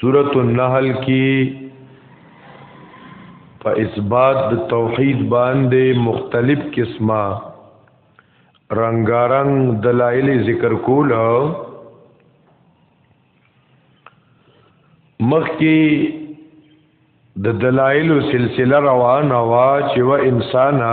سورۃ النحل کې په اثبات د توحید باندې مختلف قسمه رنگارنګ دلایل ذکر کول مخکې د دلایل سلسله روانه وا چې و انسانه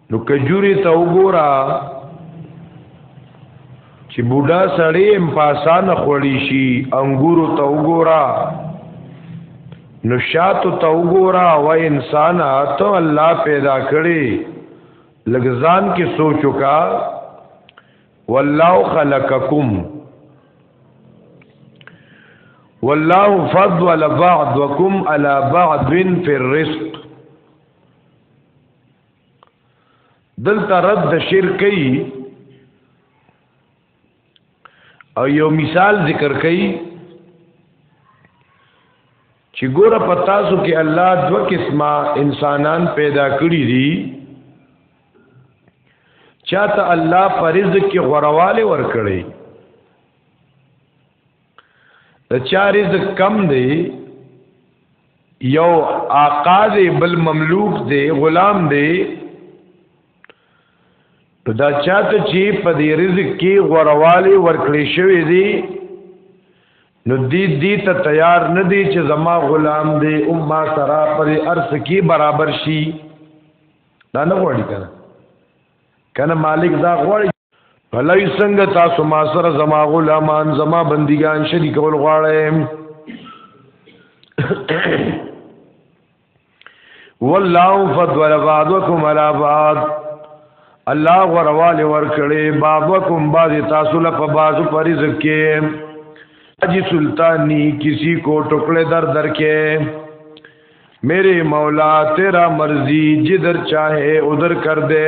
نو کجوري ته وګوره چې بوډا سړی هم پاسان خوړی شي انګورو ته وګوره نو شاتو ته وګوره او انسان ته الله پیدا کړي لګزان کې سوچو کا والله خلقکم والله فضل بعضکم علی بعض فی الرزق دلته رد د شرک کوي او یو مثال ذکر کوي چې ګوره په تاسو کې الله دوه قسمه انسانان پیدا کړی دي چاته الله پر رزق کې غورواله ور کړی د چا رزق کم دی یو آقا دی بل مملوک دی غلام دی دا چاته چې په دې رزق کې غورواله ورکړې شوې دي نو دې دې ته تیار نه دي چې زما غلام دې او ما سره پر ارث کې برابر شي دا نه غوړي کنه کنه مالک دا غوړي بلای څنګه تاسو ما سره زما غلامان زما بندگان شریک ول غواړئ والله فضل بعضکم علی بعض الله غرواله ورکړي بعضکم بعض تاسو له په بعض پر رزق کې اجي سلطانی کسی کو ټکړه در در کې میرے مولا تیرا مرضی جدر چاہے ادھر کر دے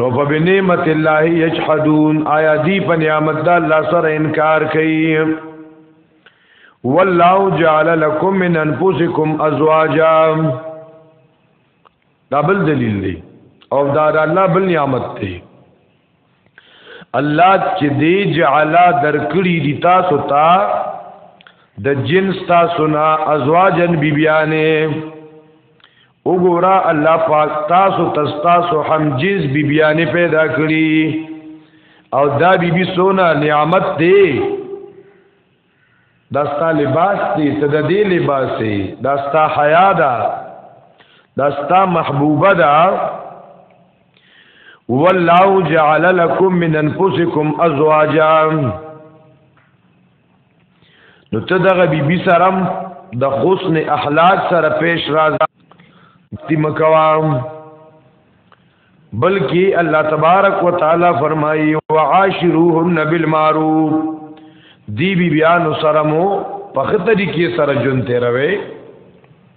نو په بنعمت الله یجحدون آیا دی په نعمت د الله سره انکار کوي والله جعل لكم من انفسكم ازواجا دا بل دلیل دی او دا د الله بل نعمت دی الله چې دی جعل درکړي دي تاسو ته د جنس تاسو نه ازواجن بیبیانه بی وګورا الله پاک تاسو تاسو همجز بیبیانه پیدا کړی او دا بیبي سونا نعمت دی داستا لباس دی ته د دې لباس دی داستا حیا ده داستا محبوبه ده والله جعل لكم من انفسكم ازواجا نو ته دغه بی بی سرم د حسن احلاد سره پیش رازا تیمکوام بلکې الله تبارک وتعالى فرمایي وعاشروهن بالمعروف دی بی بیانو سره مو په خطرې کې سره جون تیروي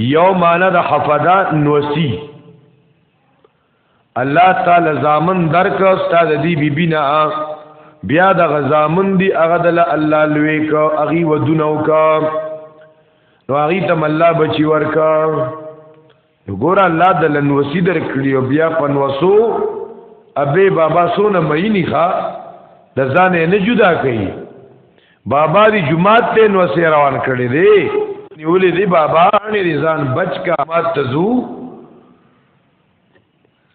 یو معنی د حفظا نوسی الله تعالی زامن درک استاد دی بی بنا بیا د غزامن دی هغه د الله لوی کو اغي ودونو کا نو اغي تم الله بچی ورکا نو ګور الله د لنوسی در کړیو بیا پنوسو ابي بابا سونه مینی ښا د ځان نه جدا کړي بابا دی جمعات ته نو سي روان کړي دي نیولې دی بابا نه ځان بچ کا مات تزو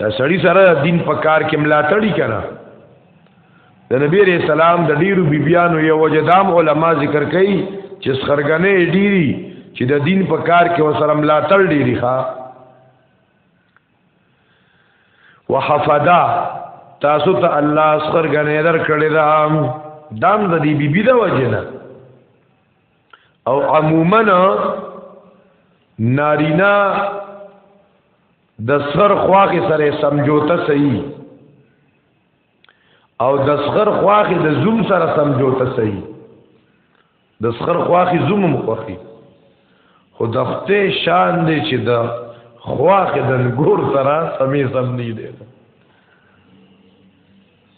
دا سړی سره دین په کار کې ملاتړی کړه د نبی رسول سلام د ډیرو بیبیانو یو وجدام علما ذکر کوي چې سرګنې ډیری چې د دین په کار کې وسره ملاتړ ډیری ښا وحفدا تاسو ته الله سرګنې در کړی دا دام د دې بیبی د وجنه او عموما نارینا د سر خواخې سره سمجوته صحیح او د سخر خواخې د زوم سره سمجوته صحیح د سخر خواخې زوم مخخي خو د خپل شان دی چې د خواخې د ګور سره سمې سم نه دی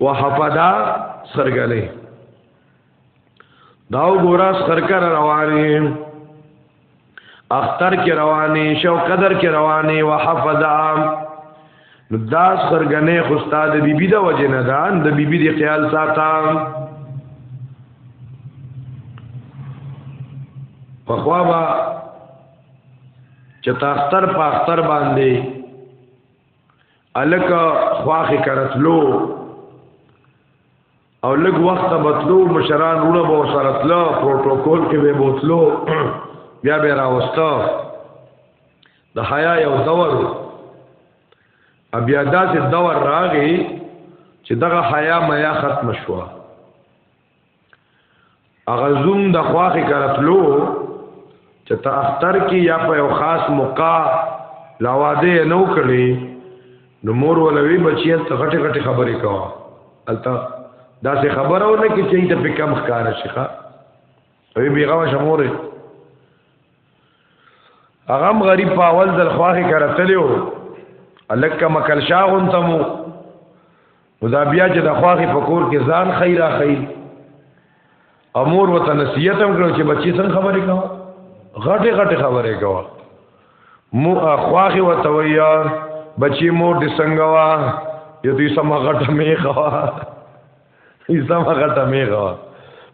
وحفدا سرګلې داو ګورا سرکر رواني اختر کې رواني شو قدر کې رواني وحفدا دا سرګنې خو استاد بیبي دا وجه نه ده د بیبي دی خیال ساته په خوا با چې تاختر په اختر باندې الک خواخه کرتلو او لګ وخت بتلو مشران وړه به سره تلو پروتوکول کې به بوتلو بیا به راوستا د حیا یو دور بیا داسې دور راغی چې دغه حیا میا ختم شوه هغه زوم د خواخې کرتلو چې ته اختر کې یا په یو خاص موقع لاواده نو کړي نو مور ولوي بچیان ته غټه غټه خبرې کوا الته دا څه خبره ونه کې چې ته په کم ښکار شي ښا وی بیغه شمورې اغم غریب په اول ځل خواخې کرتلو الکه مکل شاغون تمو نو دا بیا چې د خواخې په کور کې ځان خی را خی او مور ورته نصیحت هم کړو چې بچی څنګه خبرې کوه غټې غټې خبرې کوه مو خواخې ورته ویا بچی مور دې څنګه وا یو دې سم غټه می خوا یې سم غټه می خوا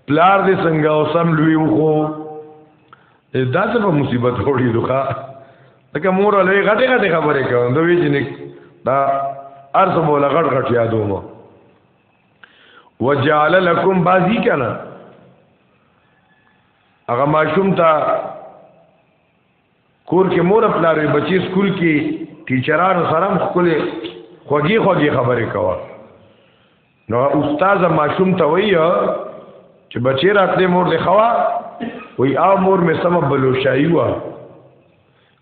پلار دې څنګه او سم لوی وو دا څه په مصیبت وړي دوه لکه مور له غټه غټه خبرې کوي نو وی جنې دا ارث مولا غټ غټ یادو مو وجعل لكم بازی کنا هغه ماشوم ته کور کې مور خپل لري بچي سکول کې ټیچرانو سره خپل خوږی خوږی خبرې کوي نو استاد ماشوم ته وایي چې بچی راتلې مور دې خوا وی او مور مې سم بلوشایي وا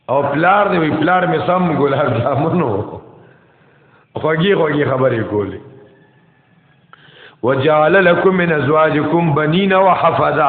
او پلار دې وی پلار مې سم ګلاب جامونو خوږی خوږی خبرې کولې وجعل لكم من ازواجكم بنين وحفظا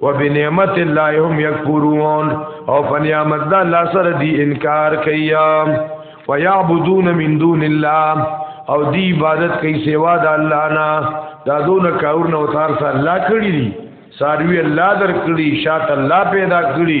وبنعمت الله هم یکفرون او فنعمت دا الله سره دی انکار کوي ويعبدون من دون الله او دی عبادت کوي سوا د الله نه دا دون کاور نو تار سره الله کړی دي ساروی الله در کړی شات الله پیدا کړی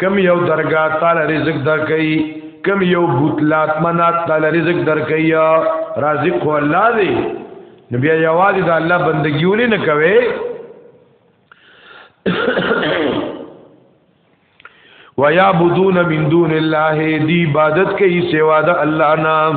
کم یو درگاه تعالی رزق درکئی کم یو بوتلات منات تعالی رزق درکئی رازق خو الله دی نبی یواز دا الله بندگیولی نکوی وَيَعْبُدُونَ مِن دُونِ اللَّهِ دی عبادت کوي سوا د الله نام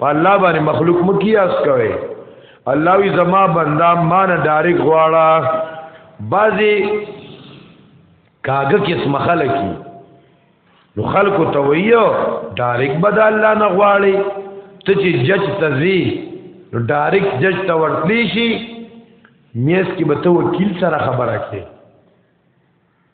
په الله باندې مخلوق مکیاس کوي الله وی زما بندا مان ډایرک غواړه بعضی کاګه قسم خلکی نو خلکو ته ویو ډایرک بد الله نه غواړي ته چې جج تزي نو ډایرک جج ته ورتلی شي میس کې به ته وکیل سره خبره کې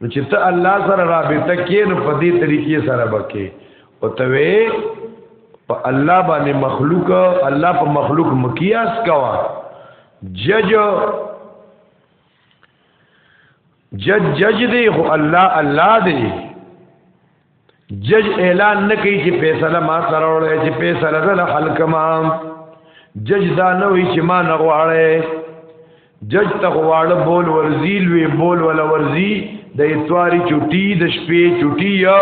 نو چې ته الله سره رابطه کې نو په دې طریقې سره بکې او ته په الله باندې مخلوق الله په مخلوق مقیاس کوا جج جج جج دی خو الله الله دی جج اعلان نکي چې فیصله ما سره وړي چې فیصله زله خلق ما جج دا نه وي چې ما نه غواړي جج ته غواړه بول ورزي لوي بول ولا ورزي د اتواري چټي د شپې چټي یا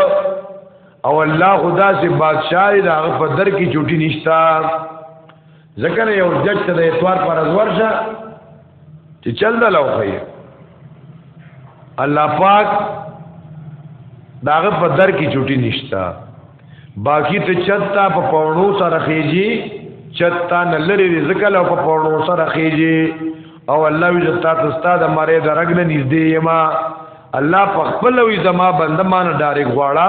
او الله خدا سے بادشاہ دا په در کې چټي نشتا ځکه نه یو جج ته د اتوار پر ازور شه چې چل د لوخی الله پاک داغه په در کې چټي نشتا باقی ته چتا په پاونو سره خېږي چتا نلری رزق له په پاونو سره خېږي او الله وی جتا ته استاد ماره درګ نه نږدې یما الله په خپل وی زما بنده مان ډارې غواړه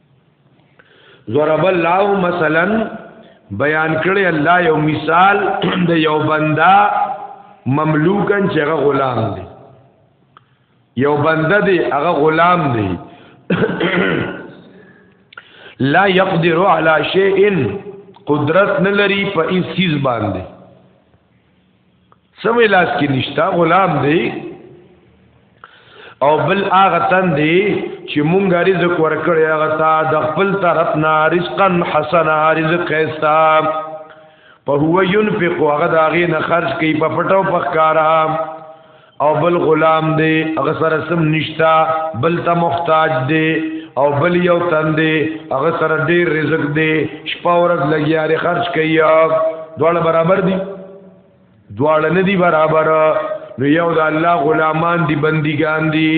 ضرب الله مثلا بیان کړی الله یو مثال د یو بندا مملوکن چې هغه غلام دی یو بنده دی هغه غلام دی لا يقدر على شيء قدرت نه لري په هیڅ چیز باندې سمې لاس کې نشتا غلام دی او بل هغه تن دی چې مونږ رزق ورکړی هغه تا د خپل طرف نه رزقا حسنا رزق ایستا په هو ينفق هغه داغه نه خرج کوي په پټو په ښکارا او بل غلام دی هغه سره سم نشتا بل ته محتاج دی او بل یو تن دی هغه سره ډیر رزق دی شپه ورځ لګیاري خرج کوي دواړه برابر دي دواړه نه دي برابر نو یو د الله غلامان دي بندګان دي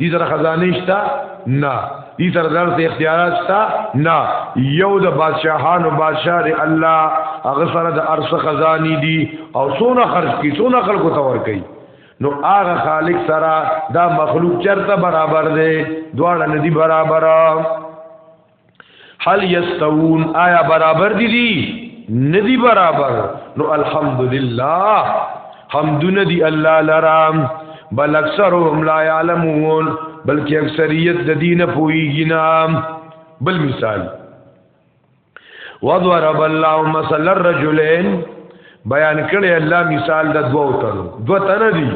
دې سره خزانه شته نه دې سره درس اختیارات شته نه یو د بادشاہانو بادشاہ دی الله هغه سره د ارس خزانی دي او سونه خرج کی سونه خلکو ته ور کوي نو هغه خالق سره دا مخلوق چرته برابر دی دواړه ندي برابر هل یستوون آیا برابر دي دي ندی برابر نو الحمدلله حمدونه دی الله لرام بل اکثرهم لا يعلمون بلکې اکثریت د دینه پویږي نام بل مثال وضرب الله مثل الرجلين بیان کړي الله مثال د دوو تنو دو تن دي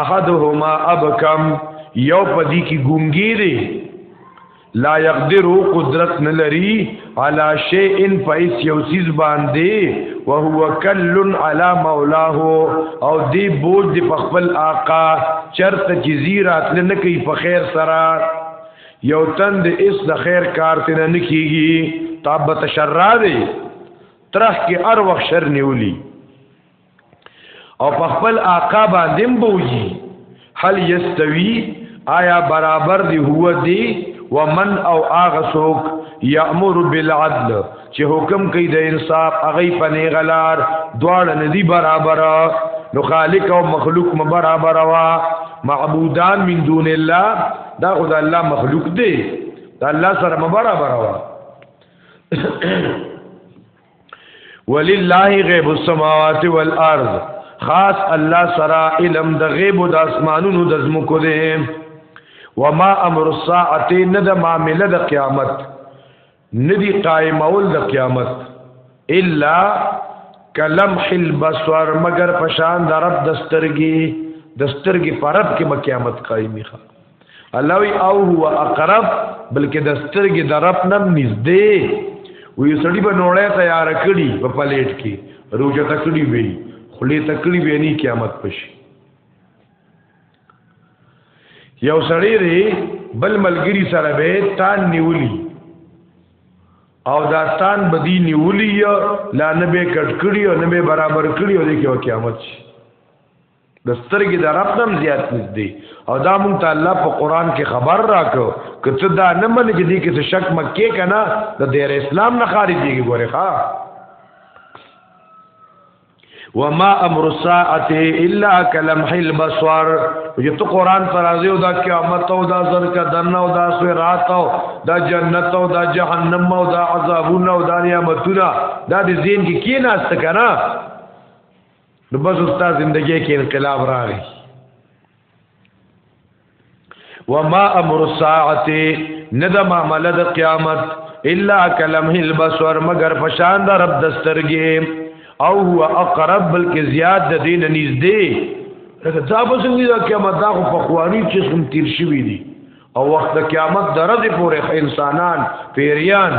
احدهما ابکم یو پدی کی ګونګی دی لا يقدر قدرت نلري على شيء فايس يوسيز باندې وهو كل على مولاه او دی بوج دی په خپل آقا چرته چې زیرات نه کوي په خیر سره یو تن د اس د خیر کار تن نه کیږي تاب تشرع دی ترخ کې ار وخت شر نیولی او په خپل آقا باندې بوجي هل یستوی آیا برابر دی هو دی ومن او آغا سوک یامر بالعدل چې حکم کوي د انصاف هغه په نه غلار دواړه ندي برابر نو خالق او مخلوق م برابر وا معبودان من دون الله دا خدای الله مخلوق دی دا الله سره م برابر وا ولله غیب السماوات والارض خاص الله سرا علم د غیب د اسمانونو د زمکو دی وما امر الساعه نه د معاملې د قیامت ندی قائمول د قیامت الا کلمح البصر مگر پشان د رب دسترګي دسترګي پرب کې قیامت قائمي خان الله وی او هو اقرب بلکې د سترګې د رب نم نږدې وی سړی به نوړې تیار کړي په پلیټ کې روزه تکړی وی خلی تکړی وی نه قیامت پشي یو سړی دی بل ملګری سره به تان نیولی او دا تان بدی نیولی لا نه به کټ کړی او نه به برابر کړی او د قیامت شي د سترګې د رب نم زیات نږدې او دا مونږ ته الله په قران کې خبر راکړو که ته دا نه منې چې دې کې څه شک مکه کنه د دیر اسلام نه خارجيږي ګوره ښا وما امر الساعه الا كلمح البصر چې ته قران پر راځي او دا قیامت او دا زر کا دنه او دا سورات او دا جنت او دا جهنم او دا عذابونه او دا نعمتونه دا د زین کې کی کیناست کنه نو بس استاد زندگی کې انقلاب راغی وما امر الساعه ند معاملې د قیامت الا کلمه البصر مگر پشان د رب دسترګې او هو اقرب بلکې زیات د دین نږدې دا به څنګه دا قیامت دا خو په خواني چې څوم تیر شوی دی او وخت د قیامت درځ پورې انسانان پیریان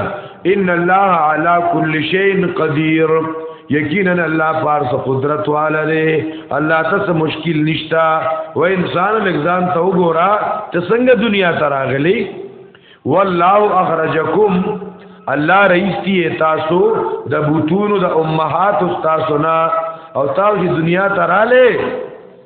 ان الله علی کل شیء قدیر یقینا الله پارس قدرت والا دی الله تاسو مشکل نشتا و انسان لګزان ته وګورا ته څنګه دنیا ته راغلی والله اخرجکم الله رئیس دی تاسو د بوتونو د امهات تاسو نه او تاسو دنیا ته رااله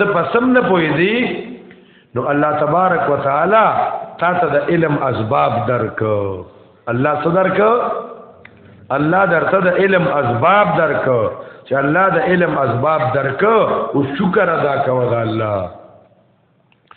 ته پسم نه پوي دي نو الله تبارک وتعالى تا ته د علم اسباب درک الله صدرک الله درته د علم اسباب درک چې الله د علم اسباب درک او شکر ادا کوه الله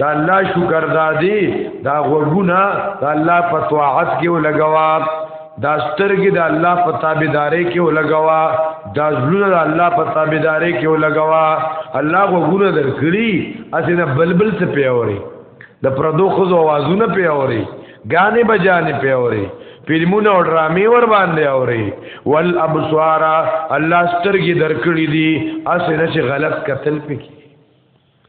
دا الله شکر دادی دا غوګونه دا الله په طاعت کې ولګوا دا سترګې دا الله په تابعداري کې ولګوا دا زړه دا الله په تابعداري کې ولګوا الله غوګونه درکړي اسنه بلبل څه پیاوري د پردو خو اوازونه پیاوري غانې بجانې پیاوري فلمونه او ډرامې ور باندې اوري ول ابصار الله سترګې درکړي دي اسنه چې غلط قتل پکې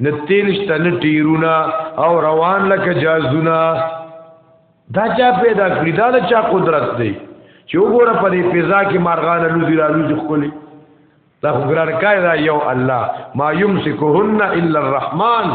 نه تیل شته نه ټیرونه او روان لکه جازونه دا چا پیدا کړی دا د چا قدرت دی چې وګوره په دې فضا کې مارغان لوزي را لوزي خولي دا خو ګران کای دا یو الله ما یمسکهن الا الرحمن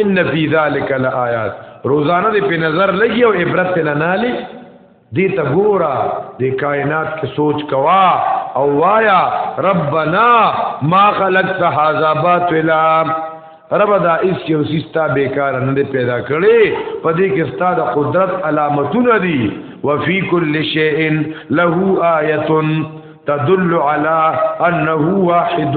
ان فی ذلک لآیات روزانه دې په نظر لګي او عبرت نه نالي دې ته ګورا دې کائنات کې سوچ کوا او وایا ربنا ما خلقت هذا باطلا رب دا اس یو سستا بیکار نه پیدا کړي په دې کې ستا د قدرت علامتونه دي وفي كل شيء له آیه تدل على انه واحد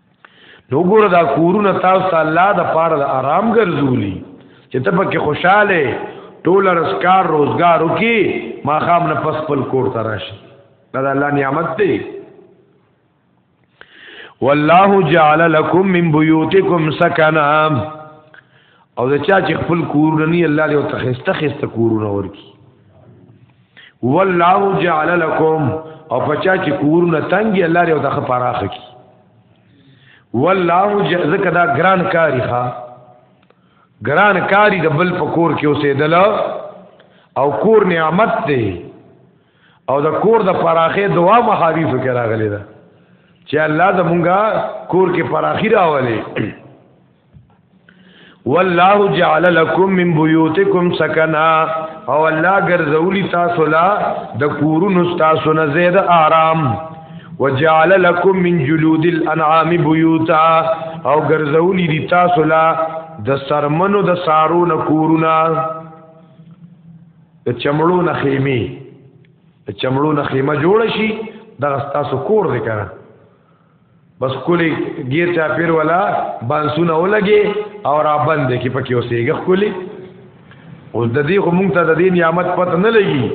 نو ګور دا کورونه تاسو الله د پاره د آرام ګرځولي چې ته پکې خوشاله ټول رزکار روزګار وکي ما خام نه پس پل کور ته راشي دا الله نعمت دی والله جعل لكم من بيوتكم سكنا او دا چا چې خپل کورونه نه الله دې او تخسته خسته کورونه ورکی والله جعل لكم او پچا چې کورونه تنګي الله لري او دغه پراخ کی والله ذکر دا ګران کاری ښا ګران کاری د بل پکور کې اوسېدل او کور نعمت دی او د کور د پراخې دعا محاوی فکر راغلی دا چې الله زمونږه کور کې پراخی راولي والله جعل لكم من بيوتكم سكنا او الله ګرځولي تاسو لا د کورونو تاسو نه زید آرام وجعل لكم من جلود الانعام بيوتا او ګرځولي دي تاسو لا د سرمنو د سارو نه کورونه د چمړو نه خیمه د چمړو نه خیمه جوړ شي دا تاسو کور دی کنه بس کولی غیر چا پیر ولا بانسونه ولګي او را بند کی پکې اوسېګه کولی اوس د دې هم ته د دې نعمت پته نه لګي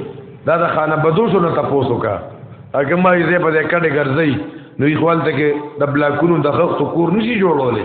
دا د خانه بدوسو نه تاسو کا هغه ما یې په دې کډه ګرځي نو یې خپل ته کې د بلاکونو د خښتو کور نشي جوړولې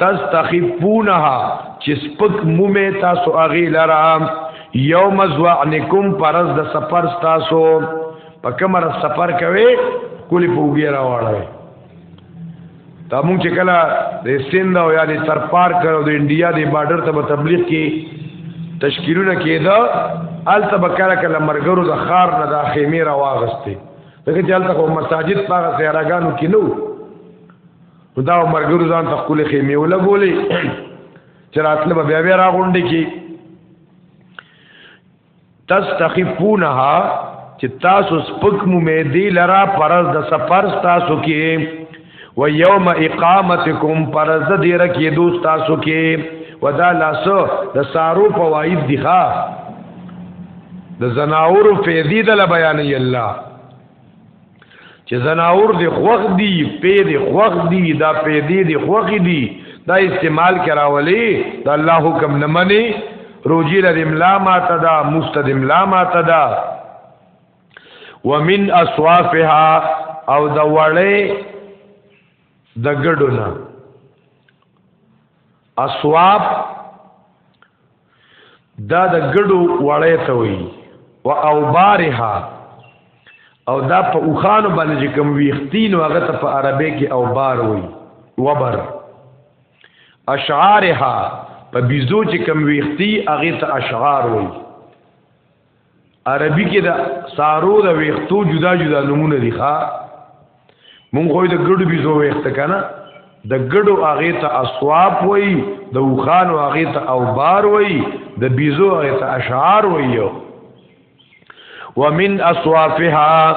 تستخفونها چې سپک مومه تاسو اغي لرا یوم زوعنکم پرز د سفر تاسو په کمر سفر کوي کولی پوګی راوړل دا مونږ چې کله د سند او یا د سرپار کړو د انډیا د بارډر ته تبلیغ کې تشکیلونه کېده الته بکره کله مرګرو د خار نه د خیمه راوغسته دغه چې الته مساجد پاغه سیاراګانو کې نو خدا او مرګرو ځان ته خپل خیمه ولګولې چې راتله به بیا بیا راغونډې کې تستخفونها چې تاسو سپک مو مې دی لرا پرز د سفر تاسو کې و یوم اقامتکم پرز د دې رکې دوست تاسو کې ودا لاسو د سارو فواید دی ښا د زناور فیدی د بیان الله چې زناور دی خوخ دی پی دی خوخ دی دا پی دی دی خوخ دی دا استعمال کراولی دا الله حکم نه منی روجی لر املا ماته دا مستد املا ماته دا ومن اصوافها او د وړې د ګډونه اصواب دا د ګډو وړې ته وي او او بارها او دا په اوخانو باندې کوم ویختین هغه ته په عربی کې او بار وي وبر اشعارها په بيزو چې کوم ویختی هغه ته اشعار وي عربي کې دا سارو د ویختو جدا جدا نمونه دي ښا مونږ خو د ګډو بيزو ویخت کنه د ګډو هغه ته اسواب وای د وخان هغه ته اوبار وای د بيزو هغه ته اشعار وای ومن اصوافها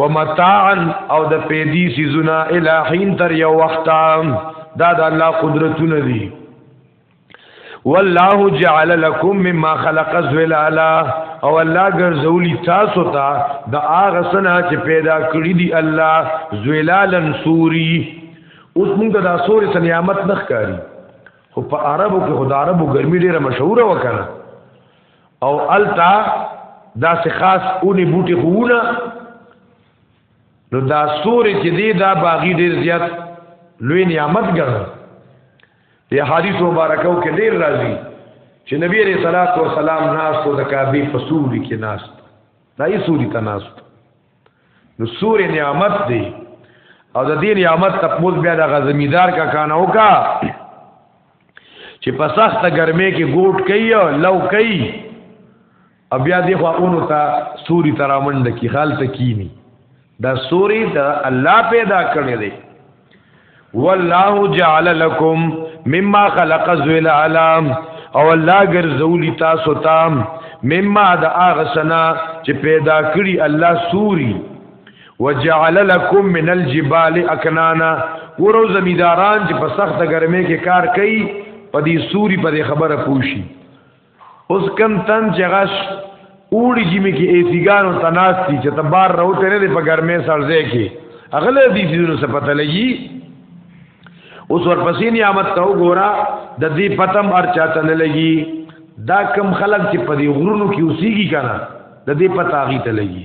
ومتاعا او د پیدی سیزونه الہین تر یو وخت دا د الله قدرتونه دي والله جعل لكم مما خلق ظلالا او الله ګرځولی تاسو ته د هغه سنا چې پیدا کړی دی الله ظلالن سوري اوس موږ د سوري سنیامت نخ کاری خو په عربو کې خدای عربو ګرمي ډیره مشهوره وکړه او التا دا سه خاص اونې بوټي خوونه نو دا سورې چې دی دا باغی ډیر زیات لوی نعمت ګڼل دی حدیث مبارکاو کې ډیر راځي چې نبی علیہ الصلوۃ والسلام ناس او د کعبه په سوري کې ناس دا یې سوري ته ناس نو سور نعمت دی او د دې نعمت تپوس بیا د غزمیدار کا کانه وکا چې په سخت ګرمه کې ګوټ کوي او لو کوي او بیا دې خو اونو ته سوري ترامند کی خال تکینی دا سوري د الله پیدا کړی دی والله جعل لكم مما خلق ظلالا او الله ګرځولی تاسو تام مما د اغه سنا چې پیدا کړی الله سوري وجعل لكم من الجبال اكنانا ورو زمیداران چې په سخت ګرمه کې کار کوي په دې سوري په خبره پوشي اوس کم تن چې غش اوړي کې مې کې ایسیګانو تناستی چې ته بار راوته نه دی په ګرمه سرځه کې اغله دې چیزونو څه پته لګي اوس ورپسې نعمت ته وګوره د دې پتم ار چاته نه لګي دا کم خلک چې په دې غرونو کې اوسېږي کنه د دې پته هغه ته لګي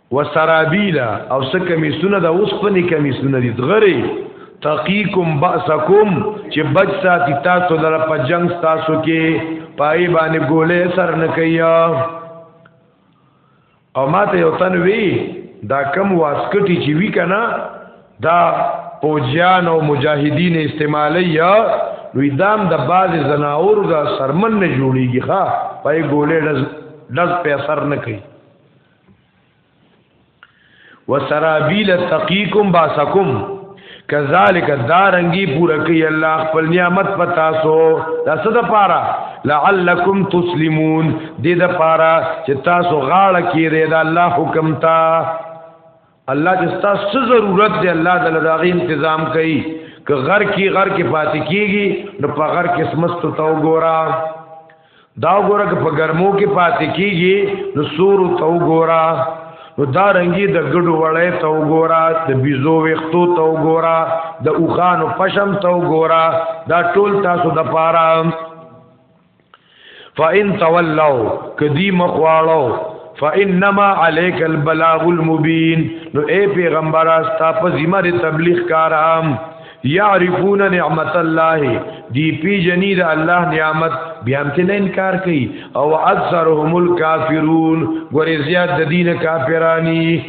وسرابیلا او څه کمیسونه د اوس په نه کمیسونه دي غری تقیکم باسکم چې بچ ساتي تاسو لره په جنگ تاسو کې پای باندې ګولې سر نه کیا او ماته یو تن وی دا کم واسکټی چې وی کنه دا پوجان او مجاهدین استعمالی یا نو دام د باز زناور دا سرمن نه جوړیږي ښا پای ګولې دز دز په اثر نه کوي وسرابیل تقیکم باسکم کذالک دارنګي پوره کوي الله خپل نعمت پتا سو دا څه د پاره لعلکم تسلمون دې د پاره چې تاسو غاړه کیږئ د الله حکم ته الله چې ستاسو څه ضرورت دی الله د لداغي تنظیم کوي که غر کې غر کې پاتې کیږي نو په غر کې سمست ته وګورا دا وګوره که په ګرمو کې پاتې کیږي نو سور ته وګورا نو دا رنګي د ګډو وړې ته وګورا د بيزو وختو ته وګورا د اوخانو پشم ته وګورا دا ټول تاسو د پاره فان تولوا کدی مخواړو فانما عليك البلاغ المبين نو اے پیغمبر استا په ذمہ تبلیغ کارام یعرفون نعمت الله دی پی جنی د الله نعمت بیا هم ته انکار کوي او اکثرهم الکافرون ګورې زیات د دین کافرانی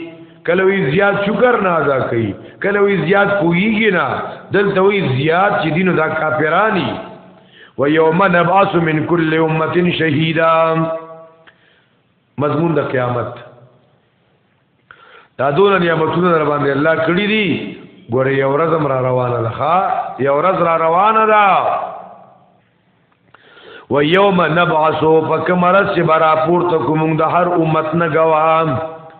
کله وی زیات شکر نه ادا کوي کله وی زیات پویږي نه دلته وی زیات چې دینو دا کافرانی و یوم نبعث من کل امه شهیدا مضمون د قیامت دا دونه نعمتونه در باندې الله کړی دي ګوره یو ورځ را روانه ده یو ورځ را روانه ده و یوم نبعثو فکمرس چې برا پورته کوم د هر امت نه گواه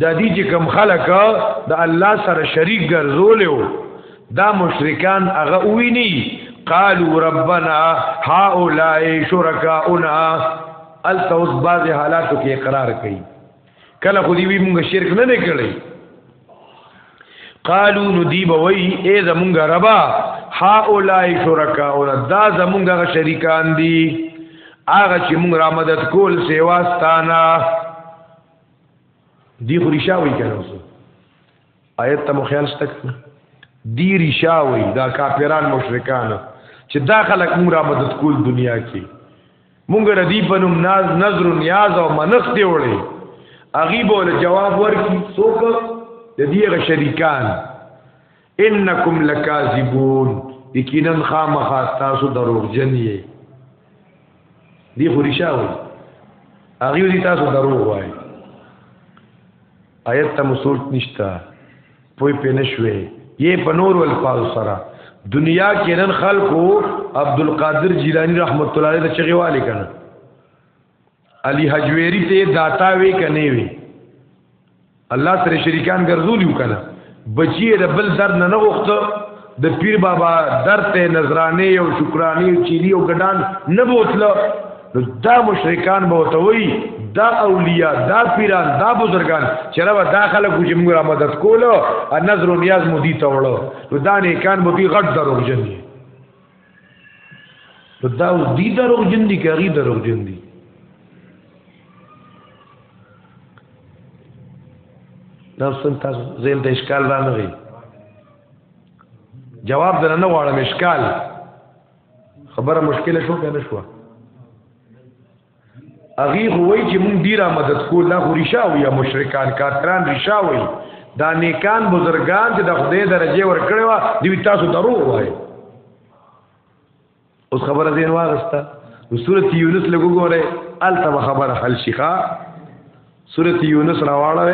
د دې چې کم خلک د الله سره شریک ګرځولیو دا مشرکان هغه ویني قالوا ربنا هؤلاء شركاؤنا التوس بعض حالاتو کې اقرار کوي کله خو دې وی موږ شرک نه نکړي قالوا ندیب وی اے زمونږ ربا هؤلاء شركاؤنا دا زمونږ شریکان دي هغه چې موږ را مدد کول سیواستانه دی خو ریشا وی کنه اوس آیت ته مخیال شته کنه دی ریشا وی دا کافران مشرکان چې دا خلک موږ را مدد کول دنیا کې موږ ردی پنوم ناز نظر نیاز او منخ دی وړي اغي بوله جواب ورکي څوک د دې غ شریکان انکم لکاذبون یقینا خامخا تاسو دروغجن یې دی خو رشاو هغه دي تاسو دروغ وایي آیت ته مسوچ نشتا پوی په نشوي یې په نور ول پاو سره دنیا کې نن خلکو عبد القادر جیلانی رحمت الله علیه چغیواله کړه علی حجویری ته داتا وی کني وی الله سره شریکان ګرځولیو کنه بچی د بل درد نه نغخته د پیر بابا درد ته نظرانه او شکرانه او چیری او ګډان نه بوتله نو دا مشرکان به وتوي دا اولیاء دا پیران دا بزرگان چروا دا خلک چې موږ را مدد کولو ا نظر و نیاز مو دي ته وړو نو دا نه کان مو دي غټ دروغ جن نو دا اوس دی دروغ جن دي که هغه دروغ جن دي دا سن تاسو زین ته اشکال را نه وي جواب درنه غواړم اشکال خبره مشکله شو کنه شو اغي هوی چې مونږ ډیره مدد کو لا خو ریشا او یا مشرکان کافران ریشا وي دا نیکان بزرگان چې د خدای درجه ور کړی و دی تاسو درو وای اوس خبره زین واغستا سورۃ یونس لګو ګوره الته خبره حل شيخه سورۃ یونس راواړه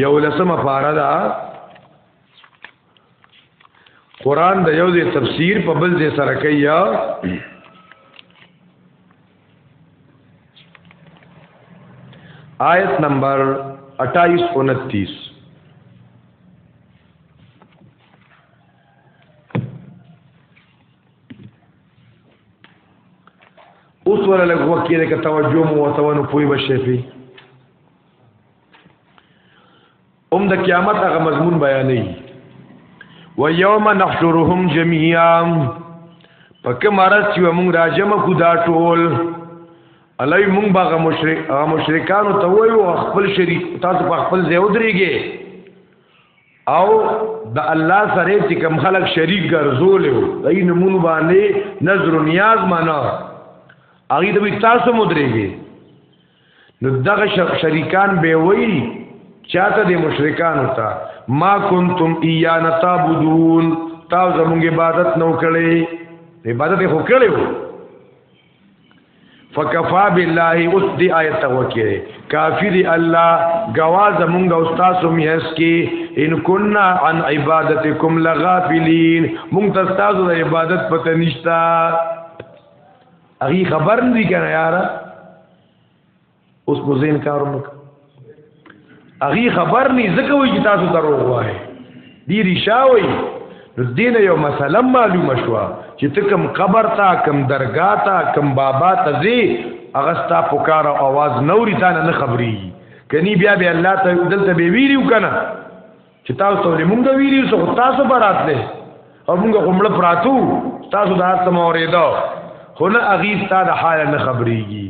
یو لسمه فارده قران د یو ځای تفسیر په بل ځای سره کوي آیت نمبر 28 29 اوس ولا لږ وخت کې د توجه مو وتاونه پوي بشي هم د قیامت هغه مضمون بیانوي و یوم نحشرهم جميعا پکې مرز چې موږ راجم کو دا ټول الای موږ باغه مشرک هغه مشرکان ته وایو خپل شریک تاسو په خپل ځای ودرېږي او د الله سره چې کوم خلک شریک ګرځول وو دای نمونه باندې نظر نیاز معنا هغه د تاسو مدرېږي نو دغه شریکان به وی چاته د مشرکان وتا ما کنتم ایان تعبدون تا زمونږ عبادت نو کړي عبادت خو کړي وو فکفا بالله اوس دی آیت توکره کافی دی الله گواز مونږ استاد سم یس کی ان کنا عن عبادتکم لغافلین مونږ تاسو د عبادت پته نشتا هغه خبر نه دی کنه یار اوس مو زین کارونه هغه خبر نه زکه وی چې تاسو درو وای دی ریشاوي نو دین یو مسله معلومه شو چې ته کم قبر تا کم درگاه تا کم بابا ته زی هغه ستا پکار او आवाज نوري تا نه خبري کني بیا به الله ته دلته به ویلو کنه چې تاسو ته مونږ ویلي سو تاسو برات نه او مونږ کومړه پراتو تاسو دا سم اوریدو خو نه اغي ستاسو حال نه خبريږي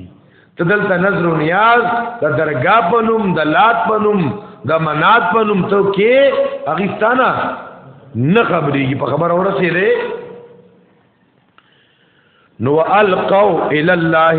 ته دلته نظر و نیاز د درگاه پنوم د لات پنوم د منات پنوم ته کې اغي ستانه نه خبريږي په خبر اورسې ده نو القوا الى الله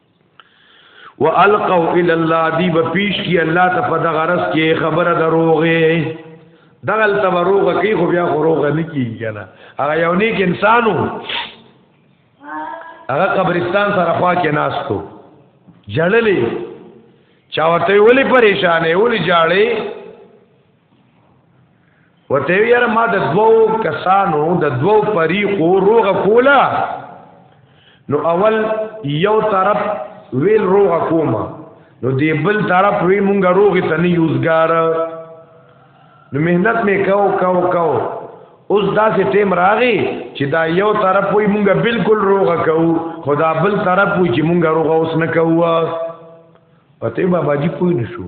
والقوا الى الله دی به پیش کی الله ته په دغه رس کې خبره دروغه دغل ته وروغه کی خو بیا خروغه نه کیږي نه هغه یو نیک انسانو هغه قبرستان سره خوا کې ناستو جړلې چا ورته ولې پریشانې ولې جاړې ورته یاره ما د دوو کسانو د دوو فریقو روغ کولا نو اول یو طرف ویل روغ کوما نو دی بل طرف وی مونږه روغ ته نه یوزګار نو مهنت می کاو کاو کاو اوس دا سه ټیم راغی چې دا یو طرف وی مونږه بالکل روغ کاو خدا بل طرف وی چې مونږه روغ اوس نه کاو پته بابا جی پوی نشو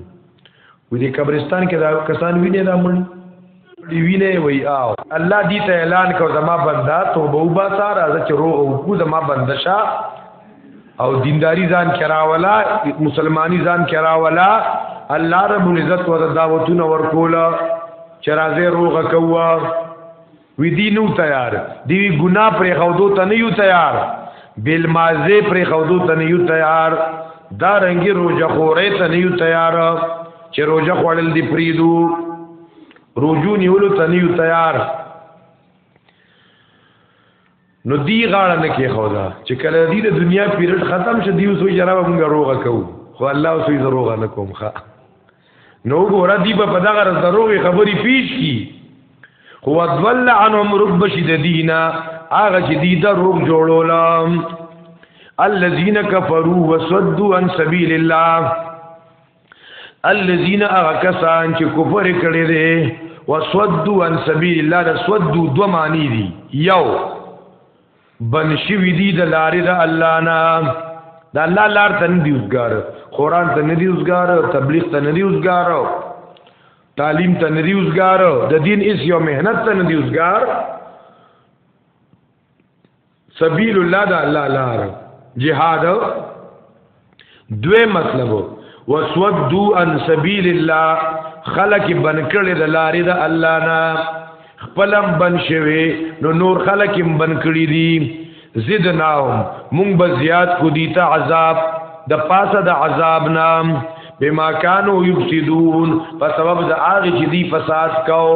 وې دې قبرستان کې دا کسان ویني دا مړ دی ویني وای او الله دې ته اعلان کو زما بندا توبه وبا سار از چې روح او کو زما بندشا او دینداری ځان کراولا مسلمانی ځان کراولا الله رب العزت ور دعوتونه ورکولا چرازه روغه کوا وی دی نو تیار دی وی ګنا پر خودو ته نه یو تیار بل مازه پر خودو ته نه یو تیار دا رنګي روزه خورې ته نه یو تیار چې روزه خوړل دی پریدو روزو نیولو ته نه یو تیار نو دی غاړه نه کې خودا چې کله دې د دنیا پیریډ ختم شه دیو سوې جرا موږ روغه کوو خو الله سوې زروغه نه کوم ښا نو ګور دی په پدغه زروغه خبري پیش کی هو ضل عنهم رب شد دینا هغه چې دی د روغ جوړولم الذين كفروا وصدوا عن سبيل الله الذين اغكسان چې کفر کړي دي وسودوا عن سبيل الله دا سودوا دو معنی دي یو بن شوی دي د لارې د الله نه د الله لار ته نه دی وزګار قران ته نه دی وزګار تبلیغ ته نه دی وزګار تعلیم ته نه دی وزګار د دین اس یو مهنت ته نه دی وزګار سبیل الله د الله لار جهاد دوی مطلب وسودو ان سبیل الله خلق بنکړه د لارې د الله نه خپلم بن شوي نو نور خلق هم بن کړی دي زدناهم مونږ به زیات کو دي ته عذاب د پاسه د عذاب نام بما كانوا يفسدون په سبب د هغه چې دی فساد کاو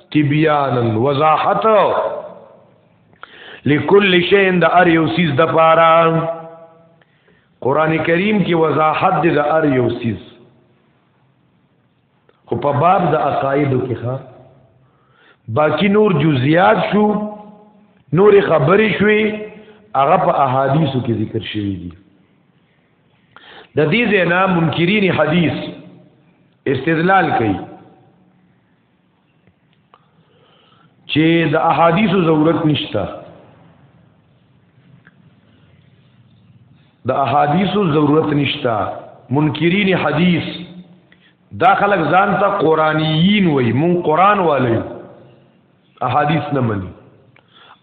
تبیانا وضاحت لكل شيء د ار یو سیز د پاره قران کریم کې وضاحت د ار یو سیز خو په باب د عقایدو کې ښا باقی نور جزئیات شو نور خبرې شوې هغه په احادیثو کې ذکر شوی دي د دې زنا منکرین حدیث استدلال کوي چې د احادیثو ضرورت نشته د احادیثو ضرورت نشته منکرین حدیث دا خلک ځان ته قرانیین وای مون قران والي احادیث نه مني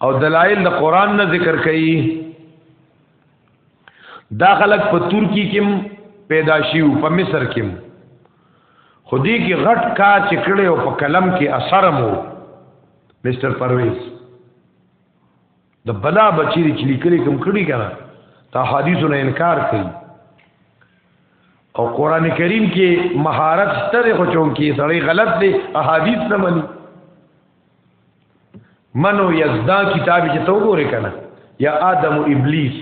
او دلایل د قران نه ذکر کوي دا خلک په ترکی کې پیدا شیو په مصر کې خودی کې غټ کا چکړې او په قلم کې اثر مو مستر پرویز د بلا بچی چې لیکلي کوم کړي کنه تا حدیثو نه انکار کوي او قران کریم کې مهارت ستره خو چون کې سړی غلط دی احادیث نه مني منو یزدا کتاب چې تو ګورې کنه یا آدم او ابلیس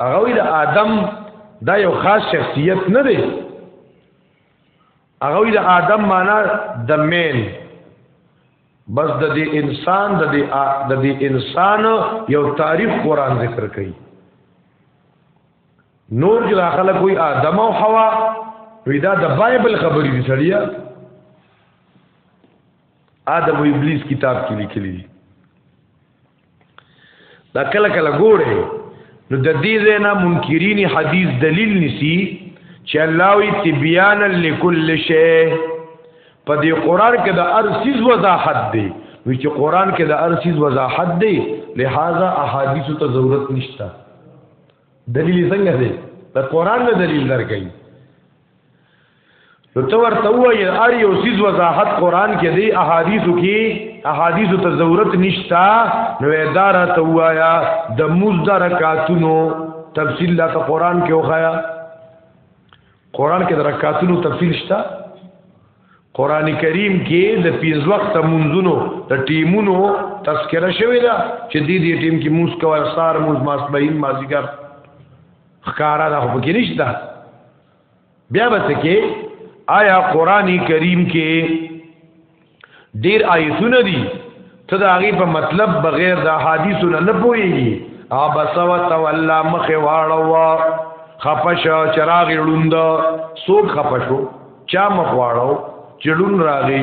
هغه وی د آدم دا یو خاص شخصیت نه دی هغه وی د آدم معنا د مین بس د دې انسان د دې د دې انسان یو تعریف قران ذکر کوي نور چې داخله کوئی آدم او حوا وی دا د بایبل خبرې دي سړیا آدم او ابلیس کتاب کې لیکلي دي دا کله کله ګوره نو د دې زینا منکرین حدیث دلیل نسی چې الله وی تبیان لكل شی په دې قران کې د ارسیز وضاحت دی وی چې قران کې د ارسیز وضاحت دی لہذا احادیث ته ضرورت نشته دلیل څنګه دی د قران نه دلیل درکې نو تو ورته وای ار یو سیز وضاحت قران کې دی احادیثو کې احادیثو ته ضرورت نشتا نو اداره ته وایا د موز د رکعاتونو تفصیل لا ته قران کې وخایا قران کې د رکعاتونو تفصیل شتا قران کریم کې د پنځ وخت منځونو د ټیمونو تذکرہ شوی دا چې دې دې ټیم کې موس کوي سار موس ماسبین مازیګر خکارا دا خو کې نشته بیا بس کې آیا قران کریم کې ډیر آیتونه دي ته دا غي په مطلب بغیر د حدیثو نه پويږي ابس و تولا مخ واړو خپش چراغ لوند سوک خپشو چا مخ واړو چړون راغي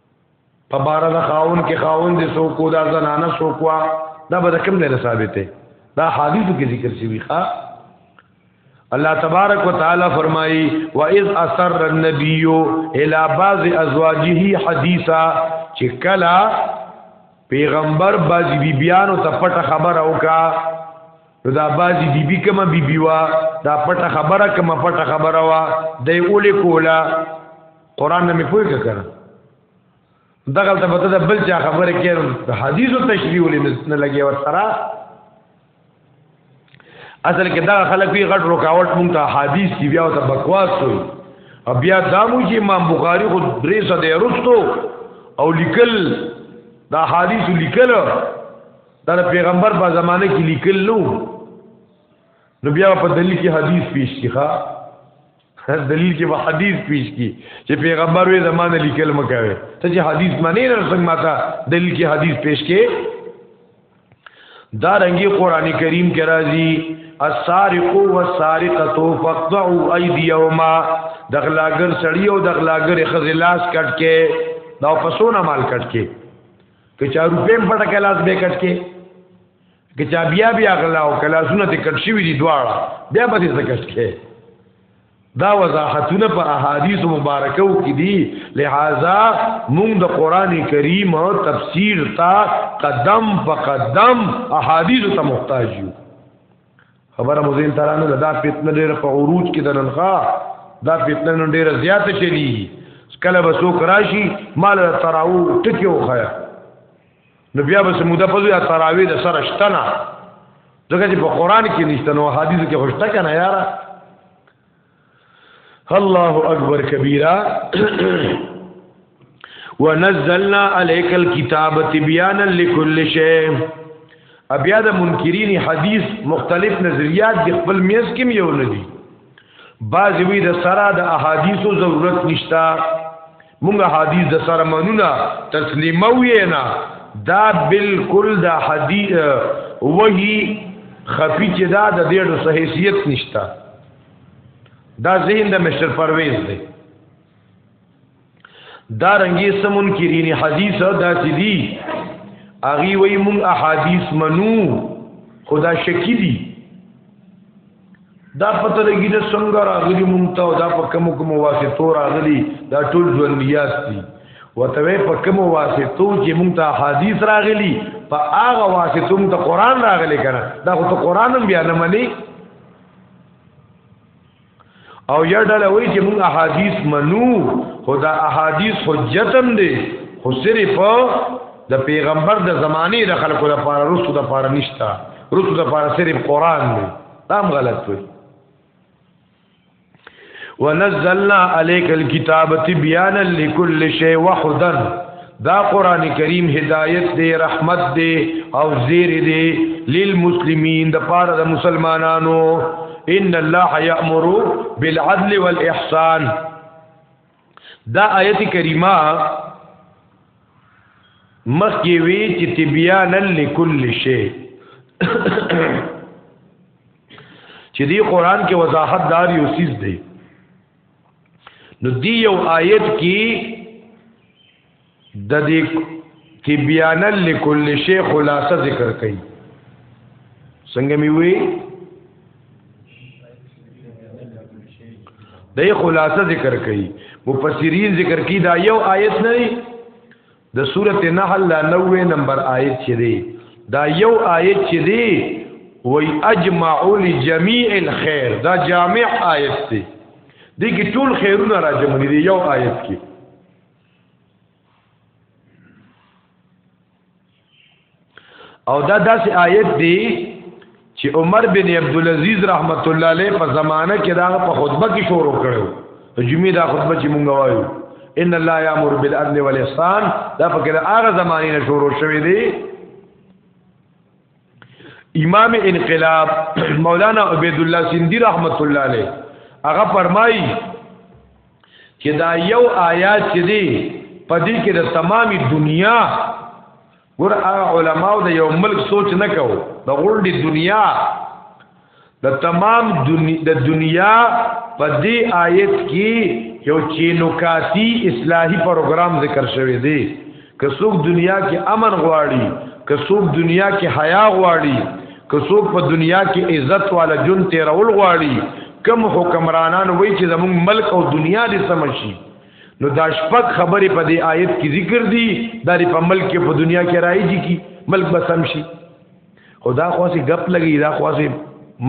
په بار د خاون کې خاون دې سو کو دا زنانه سو کو دا به کوم نه ثابته دا حدیثو کې ذکر شوی ښا الله تبارک وتعالى فرمایي واذ اثر النبي الى بعض ازواجه حديثا چې کلا پیغمبر باز بی بیانو ته پټه خبره وکا نو دا باز بی بی کما بی بی وا دا پټه خبره کما پټه خبره وا د اولې کولا قران نه مې پوهه کړه دغه ته بده د بل چا خبره کېرم د حدیثو تشریح ولې نه لګي ور سره اصل کې دا خلک وی غټ رکاوټ مونږ ته حدیث دی بیا ته بکواس وي او بیا دامو چې امام بخاری خو درې سو دی رستو او لیکل دا حدیث لیکل دا پیغمبر په زمانه کې لیکل نو نو بیا په دلیل کې حدیث پیش کیخه هر دلیل کې به حدیث پیش کی چې پیغمبر وې زمانه لیکل مکوي ته چې حدیث معنی نه څنګه ماته دلیل کې حدیث پیش کې دا رنګي قران کریم کې راځي السارق والسارقه فقطعوا ايديهما دغلاګر سړی او دغلاګر خزلاس کټ کې دا پسونه مال کټ کې که چا روپې پټه کلاس به کټ کې که چا بیا بیا غلا او کلاسونه ته کټ شوی دي دواړه بیا به دې زکشت کې دا وضاحتونه په احادیث مبارکو کې دي لہذا موږ د قران کریم تفسیر تا قدم په قدم احادیث ته محتاج یو خبره مزین ترانه دا فتنه ډیره په عروج کې د ننخا دا فتنه نن ډیره زیاته چلی کله به سو کراشي مال تراو ټکیو خیا نو بیا به سموده په یا تراوی د سره شتنه ځکه چې په قران کې نشته نو حدیث کې خوشته کنه یاره الله اکبر کبیره ونزلنا عليك الكتاب تبيانا لكل شيء بیا د منکرین حدیث مختلف نظریات د خپل میز کې یو نه دي بعضی وی د سره د احادیثو ضرورت نشتا مونږ حدیث د سره منونه تسلیمو یې نه دا بالکل د حدیث وਹੀ خفی چې دا د ډېر صحیحیت نشتا دا ذهن د مشر پرویز دی دا رنګي سمون کړي حدیث دا سدي اغي وای مون احادیث منو خدا شکی دي دا پته لګی د څنګه راغلی مونږ ته دا په کوم کوم واسطو راغلی دا ټول ژوندیات دي وتوی په کوم واسطو چې مونږ ته حدیث راغلی په هغه واسطو مونږ ته قران راغلی کنه دا خو ته قران هم بیا نه منی او یا ډله وی چې موږ احادیث منو خدا احادیث حجتم دي خو صرف د پیغمبر د زمانه د خلکو لپاره رسو د لپاره نشتا رسو د لپاره صرف قران دی دا هم غلط وي ونزلنا عليك الكتاب تبيانا لكل شيء وحدا دا قران کریم هدایت دی رحمت دی او زیر دی للمسلمین د پاره د مسلمانانو ان الله یامر بالعدل والاحسان دا آیت کریمه مخ کی وی چې تبیان لكل شی چې دی قران کې وضاحت دار یو سیز دی نو دی یو آیت کې د دې تبیان لكل شی خلاصه ذکر کړي څنګه می وی د خلاصه ذکر کړي مفسرین ذکر کړي دا یو آیت نه د سورته نحل لا 90 نمبر آیت چې دی دا یو آیت چې دی وای اجمع لجميع الخير دا جامع آیت دی دې کې ټول خیرونه راجمع دي یو آیت کې او دا داسې آیت دی چې عمر بن عبد العزيز رحمت الله علیه په زمانه کې دا په خطبه کې شروع کړو جمعې دا خطبه چې مونږ وایو ان الله یامر بالعدل والاحسان دا په کې هغه زمانه نه شروع شوې دی امام انقلاب مولانا عبید الله سیندی رحمت الله علیه هغه فرمایي چې دا یو آیات چې دی په دې کې د تمامي دنیا ګور هغه علماو د یو ملک سوچ نه کو د غونډي دنیا د تمام دنیا د دنیا په دې آیت کې یو چینوکاتی اصلاحي پروګرام ذکر شوی دی که څوک دنیا کې امن غواړي که څوک دنیا کې حیا غواړي که څوک په دنیا کې عزت والا جون تیرول غواړي کم حکمرانان وای چې زموږ ملک او دنیا دې سم شي نو دا شپږ خبرې په دې آیت کې ذکر دي دا په ملک کې په دنیا کې راځي کی ملک به سم شي خدا خو سي غپ لګي دا خو سي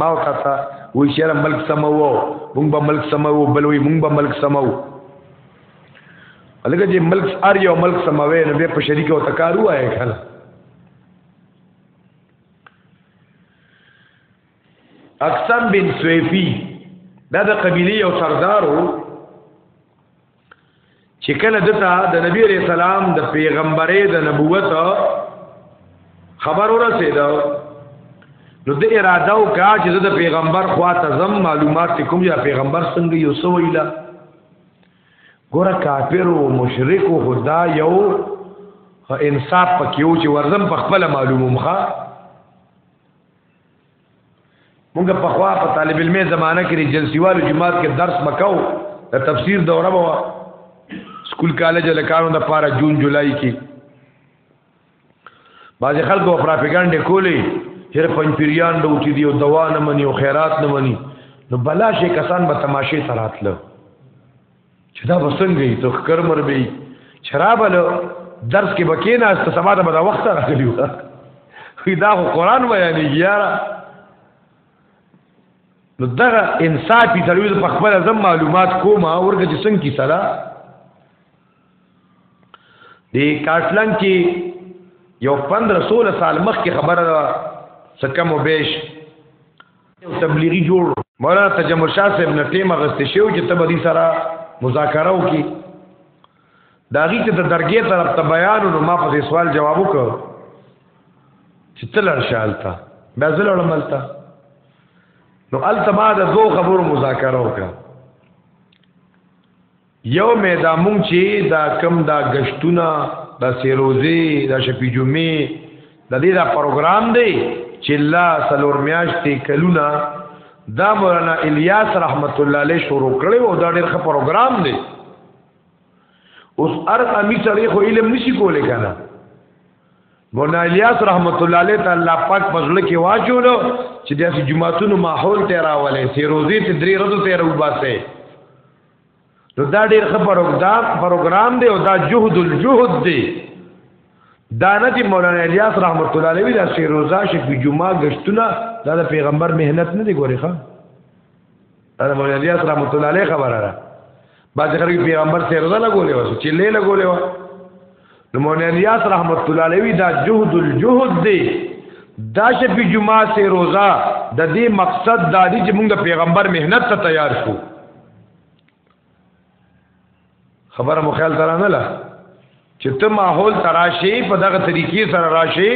ما او تا وی شر ملک سمو مونږ به ملک سمو بل وی مونږ به ملک سمو الګ دې ملک ار یو ملک سموي نو به په شریک او تکارو آئے کله اقسم بن سویفی دا د قبیله یو سردارو چې کله دته د نبی رسول سلام د پیغمبرې د نبوت خبر ورسېد نو د اراده او کا چې د پیغمبر خوا ته زم معلومات کوم یا پیغمبر څنګه یو سویلا ګوره کافر او مشرک خدا یو انصاف پکې و چې ورزم په خپل معلوموم ښا مونږ په خوا په طالب علمي زمانہ کې جلسیوالو جماعت کې درس مکاو د تفسیر دوره وه سکول کالج لکانو د پاره جون جولای کې باز خلکو پروپاګاندا کولی هر پنځپیریان د اوتی دی او دوا نه مني او خیرات نه مني نو بلا شي کسان به تماشې تراتله چې دا وسنګي ته کرمر به شراب له درس کې بکې نه است سبا ته به وخت راغلی و خو دا خو قران بیانې یاره نو دغه انصافي تلویز په خپل ځم معلومات کومه ورګه چې څنګه کی سره دی کاسلنګ کې یو 15 16 سال مخکې خبره ده سکم وبېش یو تبلیغي جوړ مولانا تجمل شاه صاحب نه ټیم غست شو چې تبدی سره مذاکره وکي داغي ته د درګې طرف ته بیان نو ما په سوال جواب وکړ چې تلل شالتا بیا زل ولملتا نو التما د دوه خبرو مذاکره وکړه یو مې دا مونږ چې دا کم دا گشتونه دا سیروزی دا شپی جمعی دا دی دا پروگرام دی چې لا سلور میاشتې کلونه دا مولانا الیاس رحمت الله علیه شروع کړی او دا ډېر ښه پروگرام دی اوس ار امی سړی خو علم نشي کولای کنه مولانا الیاس رحمت الله علیه تعالی پاک پزړه کې واچولو چې داسې جمعهتونو ماحول ته راولې سیروزی ته درې ورځې ته راوباسه نو دا ډیر ښه پروګرام پروګرام دی او دا جهد الجهد دی دا نه دی مولانا الیاس رحمت الله علیه دا شیروزا شیخ جمعه گشتونه دا د پیغمبر مهنت نه دی ګوري ښا دا مولانا الیاس رحمت الله علیه خبره ده باز خلک پیغمبر سیروزا لګولې و چې لې لګولې و نو مولانا الیاس رحمت الله علیه دا جهد الجهد دی دا شپې جمعه سه روزه د دې مقصد دا دی چې موږ د پیغمبر مهنت ته تیار شو خبره مو خیال تر نه لا چې ته ماحول تراشي په دغه طریقې سره راشي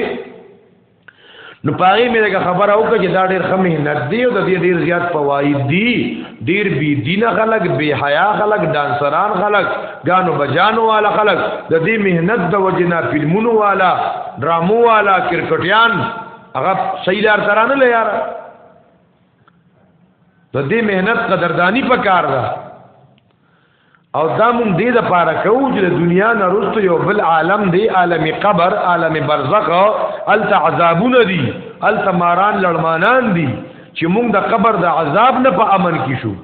نو پاره مې دغه خبره وکړه چې دا ډېر ښه مهنت دی او د دې ډېر زیات فواید دي ډېر بی دین خلک بی حیا خلک ډانسران خلک غانو بجانو والا خلک د دې مهنت د وجنا فلمونو والا ډرامو والا کرکټیان هغه صحیح لار ترانه لې یار د دې مهنت قدردانی پکار ده او دا مونږ دې د پاره کوو چې د دنیا نه رستو یو بل عالم دی عالم قبر عالم برزخ ال تعذابون دي ال تماران لړمانان دي چې مونږ د قبر د عذاب نه په امن کې شو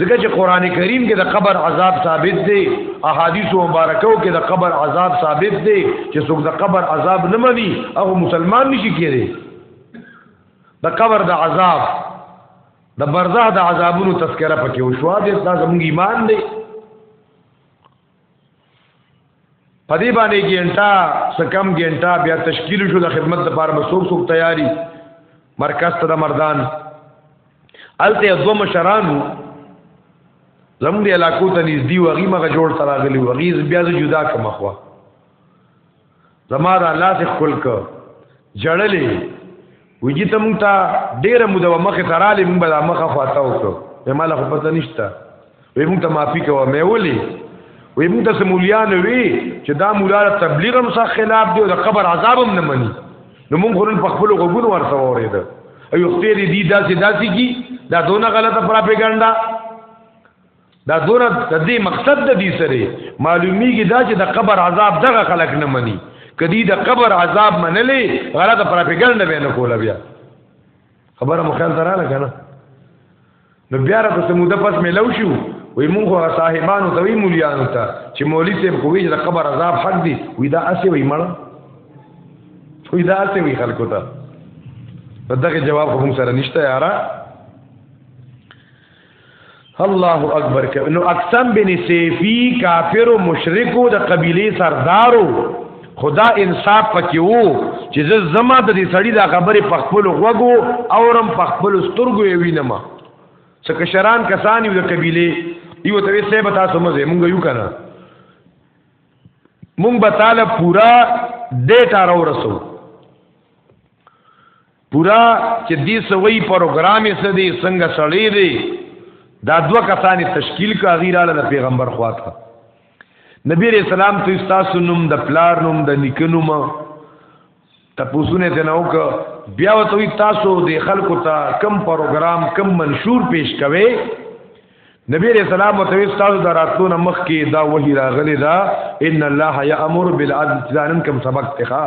ځکه چې قران کریم کې د قبر عذاب ثابت دی احادیث مبارکو کې د قبر عذاب ثابت دی چې څوک د قبر عذاب نه مني هغه مسلمان نشي کېږي د قبر د عذاب د برزه د عذابونو تذکرہ پکې وشو د دا زموږ ایمان دی په دې باندې ګینټا سکم ګینټا بیا تشکیل شو د خدمت لپاره مسوک سوک تیاری مرکز ته د مردان الته دو مشرانو زموږ د علاقو ته نږدې وغي مغه جوړ تراغلی وغي بیا جدا کما خو زما دا لاس خپل کو جړلې وږي ته مونږ ته ډېره موده مخه تراله مونږ به دا مخه خواته وکړو به مال خو پته نشته وې مونږ ته معافي کوه مې ولي وې مونږ ته سمولیان وی چې دا مولا تبلیغ هم سره خلاف دی او د قبر عذاب هم نه مني نو مونږ خورن په خپل غوګونو ورته اورید ایو خپل دي داسې داسې کی دا دونه غلطه پراپګاندا دا دونه د دې مقصد د دې سره معلومیږي دا چې د قبر عذاب دغه خلک نه مني کدی د قبر عذاب منلې غلطه پروپاګاندا به نه کوله بیا خبره مخال دراله کنه نو بیا را پس موده پس ملو شو وی مونږ هغه صاحبانو ته وی مولیانو ته چې مولوی صاحب کوی چې د قبر عذاب حق دی وی دا اسی وی مړ وی دا اسی وی خلکو ته دغه جواب هم سره نشته یاره الله اکبر کبیر نو اقسم بن سیفی کافر او مشرک او د قبیله سردارو خدا انصاف پکې وو چې زه زما د دې سړی دا خبره په خپل غوګو اورم په خپل سترګو یې وینم څه کشران کسان یو د قبیله یو ته یې سبا تاسو مزه مونږ یو کنه مونږ به تعالی پورا ډیټا راو رسو پورا چې دې سوي پروګرام یې سدي څنګه سړې دي دا دوه کسان تشکیل کا غیراله د پیغمبر خواته نبی رسول الله ته تاسو نوم د پلار نوم د نکنوم تاسو نه ته نو ک بیا وته تاسو د خلکو ته کم پروګرام کم منشور پیش کوي نبی رسول الله متوي تاسو د راتلو نه مخ کې دا وਹੀ راغلي دا ان الله یامر بالعدل ځانن کم سبق تخا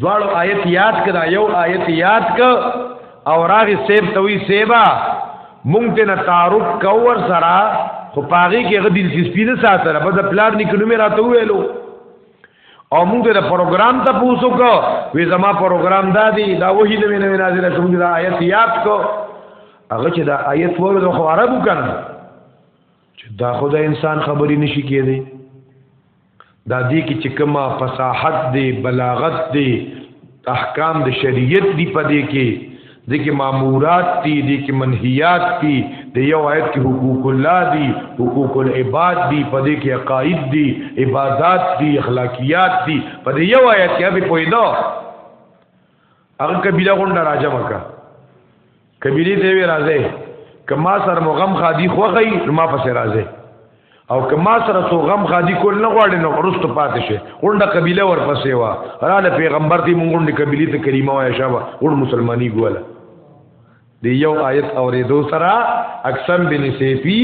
دواړو آیت یاد کړه یو آیت یاد ک او راغی سیب توي سیبا مونږ ته نه تعارف کور سره خو پاغي کې غدل چې سپینه ساتره په د پلان نکړو مې راته ویلو او موږ د پروګرام ته پوسو کو وې زما پروګرام دا دی دا وਹੀ نوې نوې نازله شوم دا آیت یاد کو هغه چې دا آیت ورته خو عربو کنه چې دا خدای انسان خبرې نشي کېدی دا دې کې چې کومه فصاحت دی بلاغت دی احکام د شریعت دی په دې کې د کې مامورات دي د کې منهیات دي د یو آیت کې حقوق الله دي حقوق العباد دي په دې کې عقاید دي عبادت دي اخلاقیات دي په دې یو آیت کې به پوهیدو هغه قبيله غونډه راجمه کا قبيله ته وی راځي کما سر مغم خادي خوغی نو ما پسې راځي او کما سره سو غم خادي کول نه غواړي نو ورست پاتې شي غونډه قبيله ورپسې وا رااله پیغمبر دی مونږ غونډه قبيله ته کریمه وای شابه ور مسلمانۍ ګوله دی یو آیت اورېدو سره اکسم بن سیفی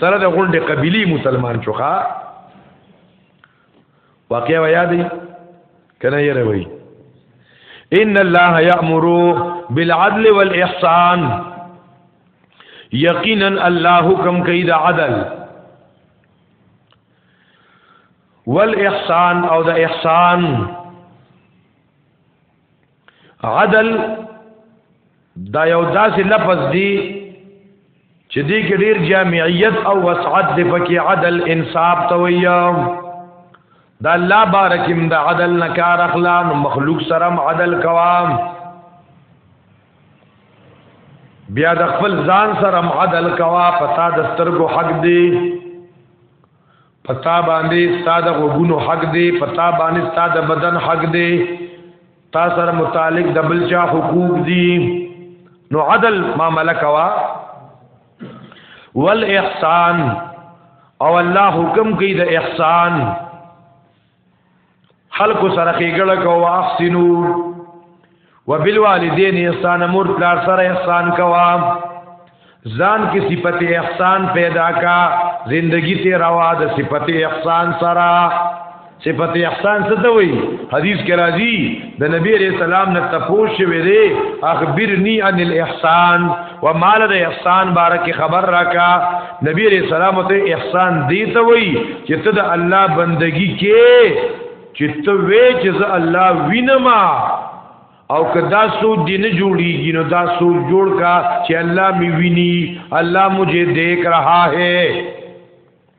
سره د غونډه قبيله مسلمان شوخه واقعا ویا دی کنه یې روي ان الله یامر بالعدل والاحسان یقینا الله حکم کوي د عدل والاحسان او د احسان عدل دا یو داسې لفظ دی چې دې کې ډېر جامعیت او وسعت د پکې عدل انصاف ته ویا دا الله بارکم دا عدل نکار اخلا نو مخلوق سره عدل کوام بیا د خپل ځان سره عدل کوا پتا د سترګو حق دی پتا باندې ستا د غوګونو حق دی پتا باندې ستا د بدن حق دی تا سره متعلق د بل چا حقوق دي نو عدل معاملہ کوا والاحسان او الله حکم کوي د احسان خلق سره خېګړه کو واحسنو وبالوالدین احسان مور پلار سره احسان کوا ځان کې صفت احسان پیدا کا زندگی ته روا د صفت احسان سره صفت احسان څه ته وایي حدیث کې راځي د نبی رسول الله نه تپوش ویلې اخبرنی عن الاحسان و مال د احسان بارک خبر راکا نبی علیہ السلام ته احسان دی ته وای چې ته د الله بندگی کې چې ته وې چې زه الله وینما او کدا سوچ دی نه جوړیږي نو دا سوچ جوړ کا چې الله می ویني الله مجھے دیکھ رہا ہے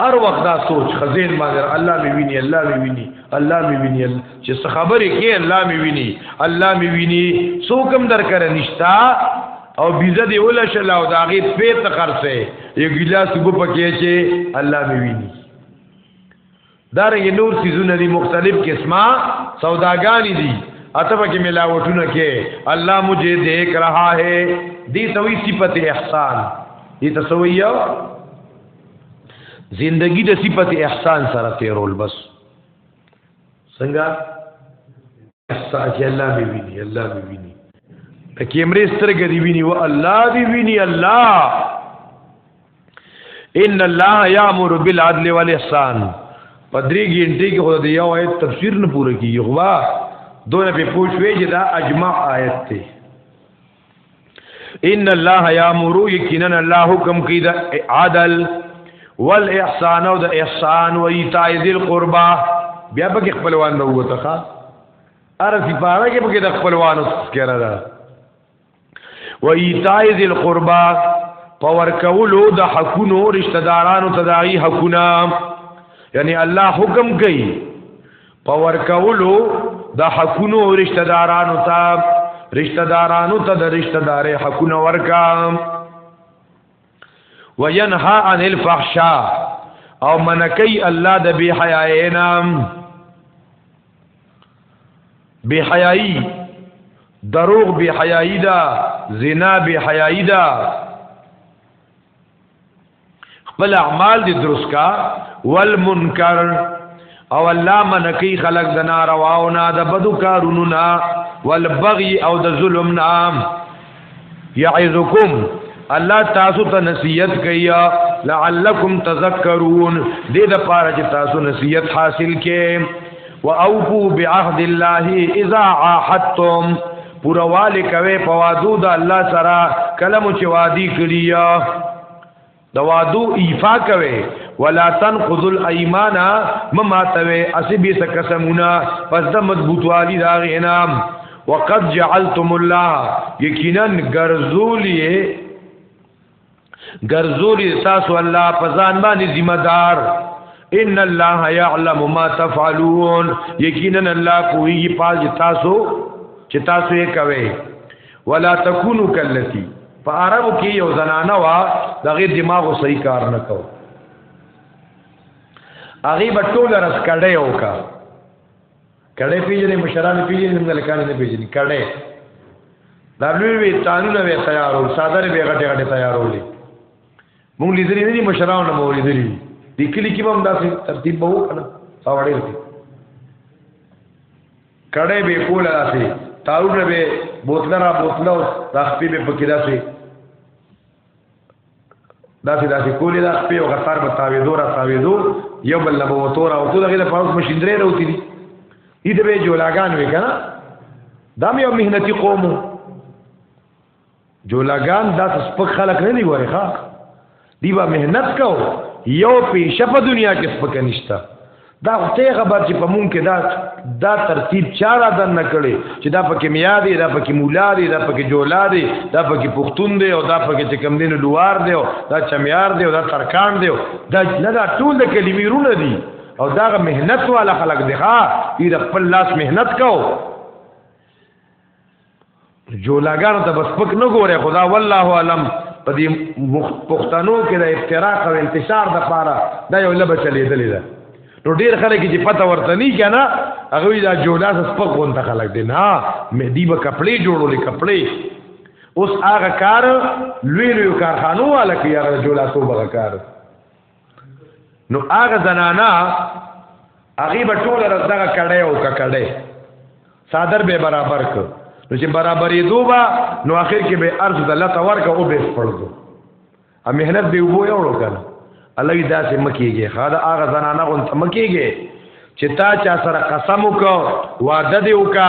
هر وخت دا سوچ خزین ما در الله می ویني الله می ویني الله می ویني چې څه خبرې کې الله می ویني الله می ویني څوک هم در کړه نشتا او بیزه دی ولا شلا او داغه پیت خرڅه یو ګلاس وب پکې چې الله می ویني دارنګ نور سيزونه دي مختلف قسمه سوداګانی دي اته پکې ملاوټونه کې الله مجھے دیکھ رہا ہے دی توي صفت احسان دي تسویو زندگی د صفت احسان سره تیرول بس څنګه احسان چې الله مې ویني الله مې ویني د کیمرې سترګې دی ویني او الله دی ویني الله ان الله یامر بالعدل والاحسان پدری ګینټي کې خدای یو آیت تفسیر نه پوره کیږي غوا دونه په پوښوي چې دا اجماع آیت دی ان الله یامر یقینا الله حکم کوي د عدل والاحسان او د احسان و ایتاء ذل قربا بیا به خپلوان نه وته ار سپاره کې پکې د خپلوانو تذکرہ ده و ایتاء ذل قربا پور کولو د حقونو رشتہ دارانو تداعی حقونه یعنی الله حکم کوي په ورکولو د حقونو رشتہ دارانو ته رشتہ دارانو ته د رشتہ دارې حقونه ورکا وینها عن الفحشاء او منکی الله د بی حیاینا بی حیائی دروغ بی حیائی دا زنا بی حیائی دا خپل اعمال دې درست کا والمنکر او الله منکی خلق د نارواو نه د بدو کارونو نه والبغي او د ظلم نه یعذکم الله تاسو ته نصیحت کوي لعلکم تذکرون دې د پاره چې تاسو نصیحت حاصل کړئ واوفو بعهد الله اذا عاهدتم پورواله کوي په وادو د الله سره کلم چې وادي کړی د وادو ایفا کوي ولا تنقض الايمان مما توي اسبي سقسمنا پس د مضبوط والي دا غنام وقد جعلتم الله یقینا غرزولی غرزولی تاسو الله پزان باندې ذمہ دار ان الله يعلم ما تفعلون یقینا الله کوي پاج تاسو چې تاسو یې کوي ولا تکونو کلتی په عربو کې یو زنانه وا دغه دماغو صحیح کار نه کو هغه به ټول رس کړه یو کا کړه پیژنې مشران پیژنې موږ لکان نه پیژنې کړه دا لوی وی تانونه وی تیارو صادر به غټه غټه تیارولې موږ لیدلې نه دي مشران نه مو لیدلې د کلی کې هم داسې ترتیب به وکړه ساوړې کړه به کوله راسي تاونه به بوتل را بوتل او تختی به پکې راسي داسې داسې کولې دا په یو غتار به تاویدو را تاویدو یو بل لبو وتور او ټول غیله په اوس مشیندرې راوتی دي دې به جولاګان وې کنه دا مې یو مهنتي قوم جولاګان دا سپک خلک نه دی ګوري ښا دی با مهنت کو یو پیشه په دنیا کې سپک نشتا دا ته خبر چې په مونږ کې دا دا ترتیب چاره دن نه کړي چې دا پکې میا دی دا پکې مولا دی دا پکې جولا دی دا پکې پښتون دی او دا پکې چې کم دین لوار دی او دا چمیار دی او دا ترکان دی دا نه دا ټول د کلمې رونه دي او دا مهنت والا خلک دی ښا دې خپل لاس مهنت کو جولاګانو ته بس پک نه ګوره خدا والله علم په دې پښتنو کې د افتراق او انتشار د پاره دا یو لبه چلیدلې ده نو ډیر خلک چې پته ورته نه کنه هغه دا جولا سس پک غون ته خلک دي نه مهدی به کپڑے جوړولې کپڑے اوس هغه کار لوی لوی کارخانو والا کې هغه جولا سو بغه کار نو هغه زنانا هغه به ټول ورځ دغه کړه او کړه صادر به برابر ک نو چې برابرې دوبا نو اخر کې به ارز د لته ورک او به پړدو ا مهنت به وو یو وکړه الله دې داسې مکیږي خا دا هغه زنانه غون ته مکیږي چې تا چا سره قسم وکاو وعده دی وکا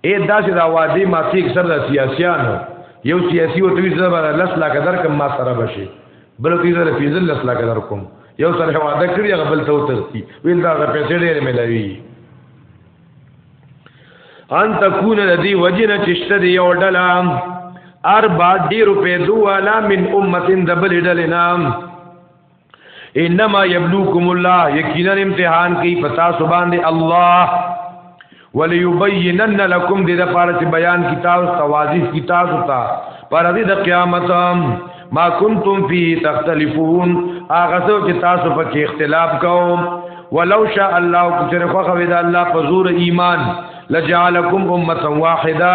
اے داسې دا وادي ما تیک سر دا سیاسیانو یو سیاسی او توی زبر لس لاکه در کم ما سره بشي بل توی زره پیزل لس لاکه در کوم یو سره وعده کړی هغه بل ته وترتی ویل دا پیسې ډېر ملوي ان تكون لدی وجنه چشته دی یو ډلا اربع دی روپې دوالا من امه دبل ډلنام انما یبلوکم الله یقینا امتحان کوي پتا سبحان دی الله وليبينن لكم دې د پاره چې بیان کتاب توازی کتاب تا پر دې د قیامت ما کنتم فی تختلفون هغه څو چې تاسو په کې اختلاف کوم ولو شاء الله کثر خو خو دا الله فزور ایمان لجعلکم امه واحده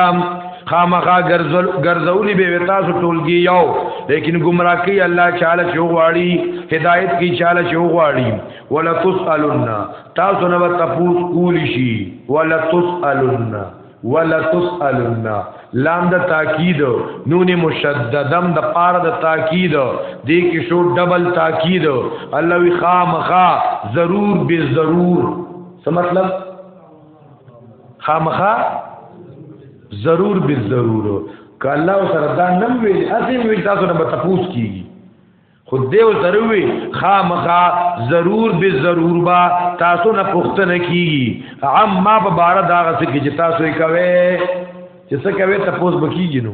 خامخا ګرځول ګرځولې به تاسو ټولګي یو لیکن گمراه کوي الله چاله چوغواړي هدایت کی چاله چوغواړي ولا تسالون تاسو نو تفوس کول شي ولا تسالون ولا تسالون لام د تاکید نون مشددم د پاره د تاکید دې کې شو ډبل تاکید الله وی خامخا ضرور به ضرور څه مطلب خامخا ضرور به ضرور ک الله سره دا نم وی اسی وی تاسو نه تفوس کیږي خود دیو سره وی خامخا ضرور به ضرور با تاسو نه پښتنه کیږي عام ما په بار دا غس کی چې تاسو یې کوي چې څه کوي تفوس بکیږي نو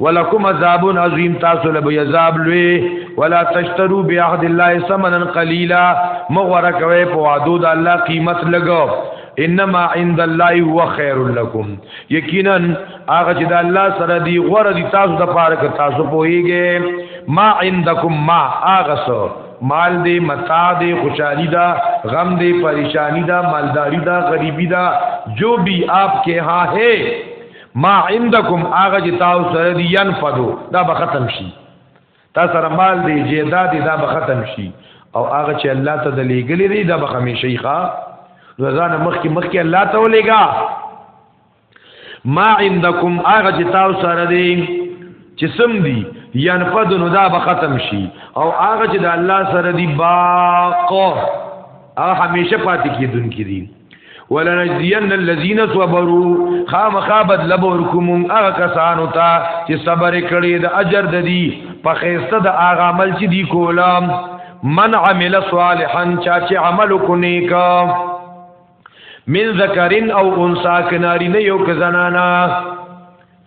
ولکم عذاب عظیم تاسو له عذاب لوی ولا تشترو بعهد الله ثمنا قليلا مغور کوي په وعدو د الله قیمت لګو انما عند الله هو خير لكم یقینا هغه چې د الله سره دی غوړه دي تاسو د پاره که تاسو پوهیږئ ما عندكم ما هغه سره مال دی متا دی خوشحالی دا غم دی پریشانی دا مالداری دا غریبی دا جو بھی آپ کے ہاں ہے ما عندكم هغه چې تاسو سره دي ينفدو دا به ختم شي تاسو سره مال دی جیداد دا به ختم شي او هغه چې الله ته د لېګلې دی دا به همیشه ښه ځان مخکې مخکې الله ته ولېګا ما عندكم هغه چې تاسو سره دي چې سم دي ينفد نو دا به ختم شي او هغه چې د الله سره دي باق هغه همیشه پاتې کیدونکي دي ولنجزین الذین صبروا خامخا بدل ورکوم هغه کسانو ته چې صبر کړي د اجر د دی په خیسته د هغه عمل چې دی کولم من عمل صالحا چا چې عمل کو نیک من ذکرین او انسا کناری نه یو که زنانا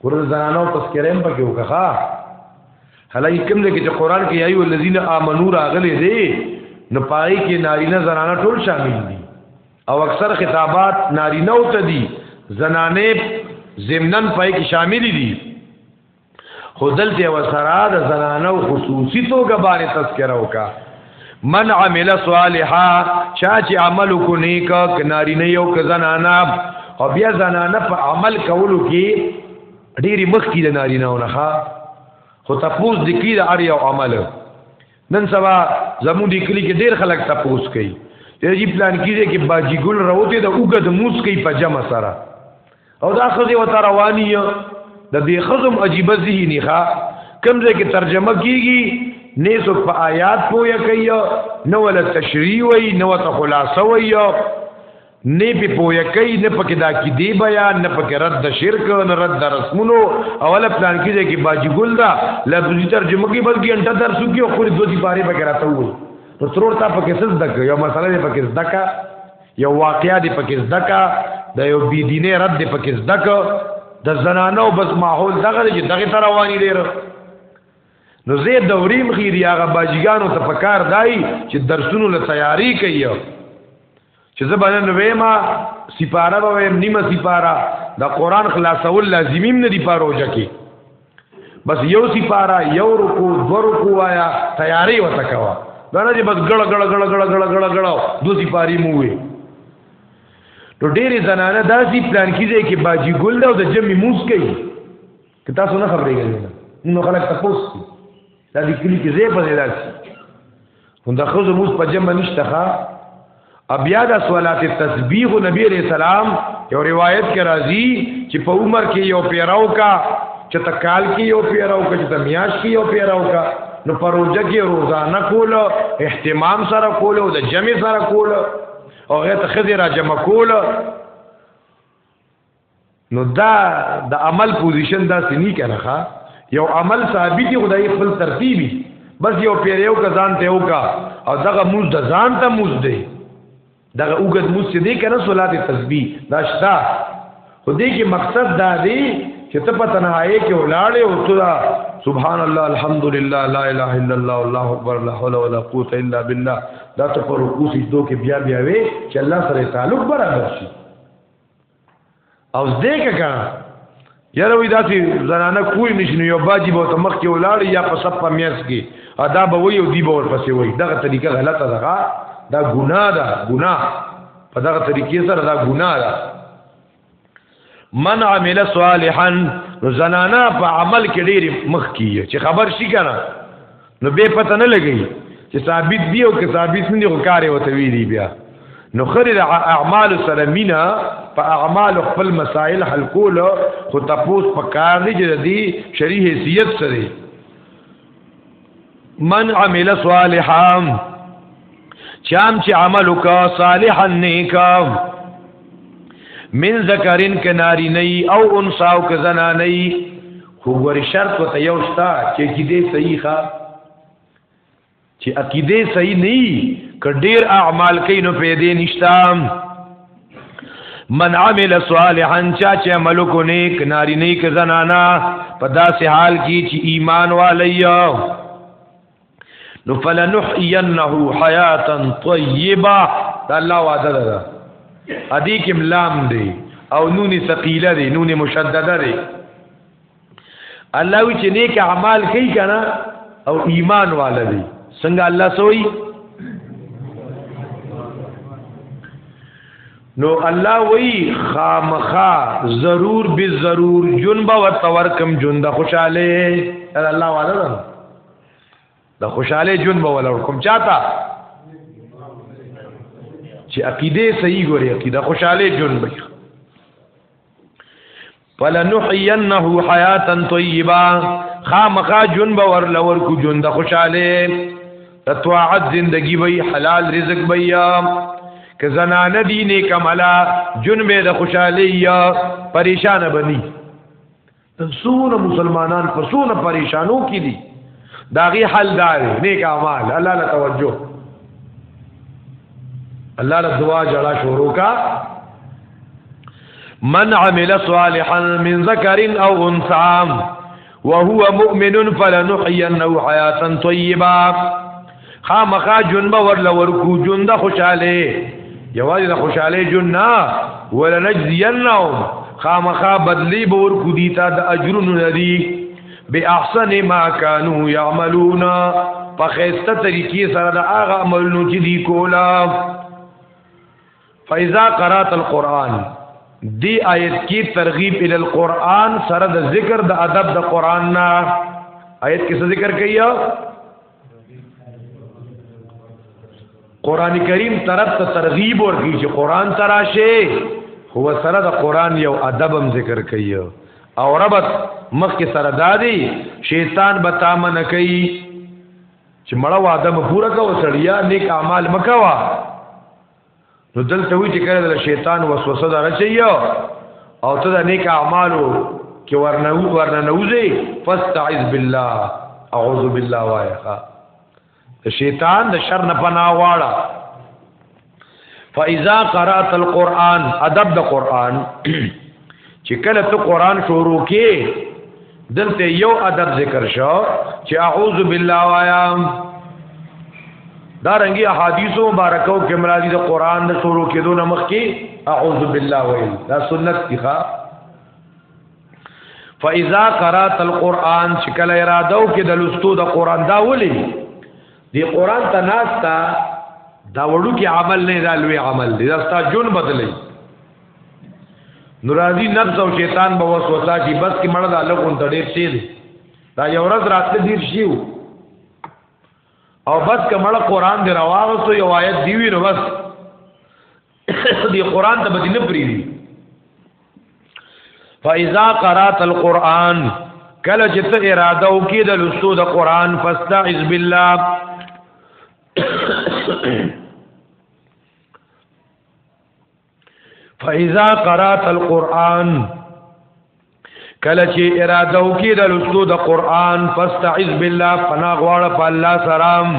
قرآن زنانو تذکرین پکې وکړه هلای کوم دې چې قران کې ایو الذین آمنو راغلي دي نو پای کې نارینه زنانه ټول شامل دي او اکثر خطابات نارینه او ته دي زنانه زمنن پای کې شامل دي خودل ته وسرا د زنانه خصوصي توګه باندې تذکرہ وکا من عمل صالحا چا چې عمل کو نیک کناری نه یو ک زنانا او بیا زنانا په عمل کولو کې ډېری مخکې د نارینهو نه خو تپوس د کی د اړ یو عمل نن سبا زموږ د کلی کې ډېر خلک تپوس کوي چې جی پلان کیږي کې باجی ګل راوته د اوګه د موس کوي په جمع سره او دا خزه وته رواني د دې خزم عجیب ذهني ښا کمزې کې ترجمه کیږي نه څوک په آیات پوهه کوي نو ول تشریح وي نو ته خلاصه وي نه په پویا کوي نه پکې دا کې دی بیان نه پکې رد د شرک نه رد د رسمونو اوله پلان کې دی کې باجی ګل دا لفظي ترجمه کې بلکې انټه درسو کې خو د دوی باره پکې راته وو نو ترور تا پکې څه زده یو مسله دې پکې زده کا یو واقعیا دې پکې زده کا د یو بی دینه رد دې پکې زده کا د زنانو بس ماحول دغه چې دغه تر رواني دی نو زه دوریم خیر یاغه باجیګانو ته پکار دای چې درسونو له تیاری کوي چې زبنن وېما سپاره به وېم نیمه سپاره د قران خلاصول لازمیم نه دی پاروجه کې بس یو سپاره یو رکو دو رکو آیا تیاری وته کوا دا نه چې بس ګړ ګړ ګړ ګړ ګړ ګړ ګړ دو سپاری مو وي نو ډېری زنانه داسې پلان کیږي کې باجی ګل دا د جمی موس کوي که تاسو نه خبرې کوي نه نو خلک تاسو کی دا د کلی کې زی په زی داسي هم د خزو موس په جمع نشته ښا بیا د صلات تسبیح نبی علیہ السلام یو روایت کې راځي چې په عمر کې یو پیراو کا چې تکال کې یو پیراو کا چې میاش کې یو پیراو کا نو پروژه کې روزانه کول اهتمام سره کول او د جمع سره کول او هغه ته خزر جمع کول نو دا د عمل پوزیشن دا سنی کنه ښا یو عمل ثابت خدای خپل ترتیبی بس یو پیریو کزان ته وکا او دغه موز د ځان ته موز دی دغه وګد موز چې دی کنه صلات تسبیح دا شتا خو دې کې مقصد دا دی چې ته په تنهایی کې ولاړې او ته سبحان الله الحمدلله لا اله الا الله الله اکبر لا حول ولا قوت الا بالله دا ته پر رکوع سجدو کې بیا بیا وې چې الله سره تعلق برابر شي او دې کا یاره وې داسې زنانه کوی نشنو یو باجی به تمخ کې ولاړ یا په سب په میاس کې ادا به وې او دی به ورپسې وې دغه طریقه غلطه ده دا ګناه ده ګناه په دغه طریقې سره دا ګناه ده من عمل صالحا زنانا په عمل کې ډېر مخ کیږي چې خبر شي کنه نو به پته نه لګي چې ثابت دی او که ثابت نه دی خو کار یې وته ویلي بیا نو خرید اعمال سره مینا په اعمال خپل مسائل حل کول خو تاسو په کار دی چې دی شری حیثیت سره من عمل صالحا چام چې عمل وکا صالحا نیکا من ذکرین کناری نئی او انساو کزنا نئی خو ګور شرط وته یو شتا چې کې دې صحیح ښا چې عقیده صحیح نه کډیر اعمال کینو پیدا نشتا من عمل صالحا چا چې عمل کو نیک ناری نیک زنانا په داسې حال کې چې ایمان والیا نو فلنحینه حیاتا طیبه دا الله وعده ده ادي کې ملام دی او نون ثقيله دی نون مشدده دی الله وی چې نیک اعمال کوي کنه او ایمان والا دی څنګه الله سوئی نو الله وی خامخا ضرور به ضرور جنبه ورتور کم جنده خوشاله الله والا ده د خوشاله جون به ولور کوم چاته چې عقیده صحیح ګوري عقیده خوشاله جون به فلنحينه حیاتا طیبا خامخا جون به ور لور کو جون د خوشاله د طاعت زندگی وی حلال رزق بیا که زنانه دی نیکملا جون به د خوشاله یا پریشان بنی نن څومره مسلمانان په څونه پریشانو کې دي داغي حل دار نیک اعمال الله له توجه الله له دعا جړه شروع کا من عمل صالحا من ذكر او انثى وهو مؤمن فلنحيينه حياه طيبه خامخا جنبه ورل ورکو جون د خوشاله یوازې د خوشاله جون نه ولنجزینهم خامخا بدلی به ورکو دي تا د اجرونو ندي به احسن ما كانوا يعملون په خسته طریقې سره د هغه عملونو چې دی کولا فاذا قرات القران دی آیت کی ترغیب ال القران سره د ذکر د ادب د قران نه آیت کې ذکر کیا قران کریم طرف ته ترغیب ورکړي چې قران تراشه هو سره د قران یو ادبم ذکر کوي او ربط مخ کې سره دادی شیطان به تامن کوي چې مړه واده مو پورا کوو سړیا نیک اعمال مکوا نو دلته وی چې کله د شیطان وسوسه دا رچي او ته د نیک اعمالو کې ورنو ورننوځي فاستعذ بالله اعوذ بالله وایخه د شیطان د شر نه پناه واړه فاذا قرات القران ادب د قران چې کله ته قران شروع کې دلته یو ادب ذکر شو چې اعوذ بالله وایا دا رنګي احادیثو مبارکاو کې مرادي د قران د شروع کېدو نه مخکې اعوذ بالله ویل دا سنت دی ښا فاذا قرات القران چې کله اراده او کې د لستو د قران دا ولي دی قران ته ناستا دا وړو کې عمل نه دا لوی عمل دی دا ستا جون بدلی نورازی نفس او شیطان به وسوسه کی بس کی مړه د الله کو ته ډیر شي دی دا یو ورځ راتله ډیر شي او بس کمړه قران دی راوغسو یو آیت دی وی نو بس دی قران ته بدینه پری دی فاذا قرات القران کله چې ته اراده وکې د لسو د قران فاستعذ بالله فاذا قرات القران کله چې اراده وکړي د لستو د قران فاستعذ بالله فنا غواړه په الله سلام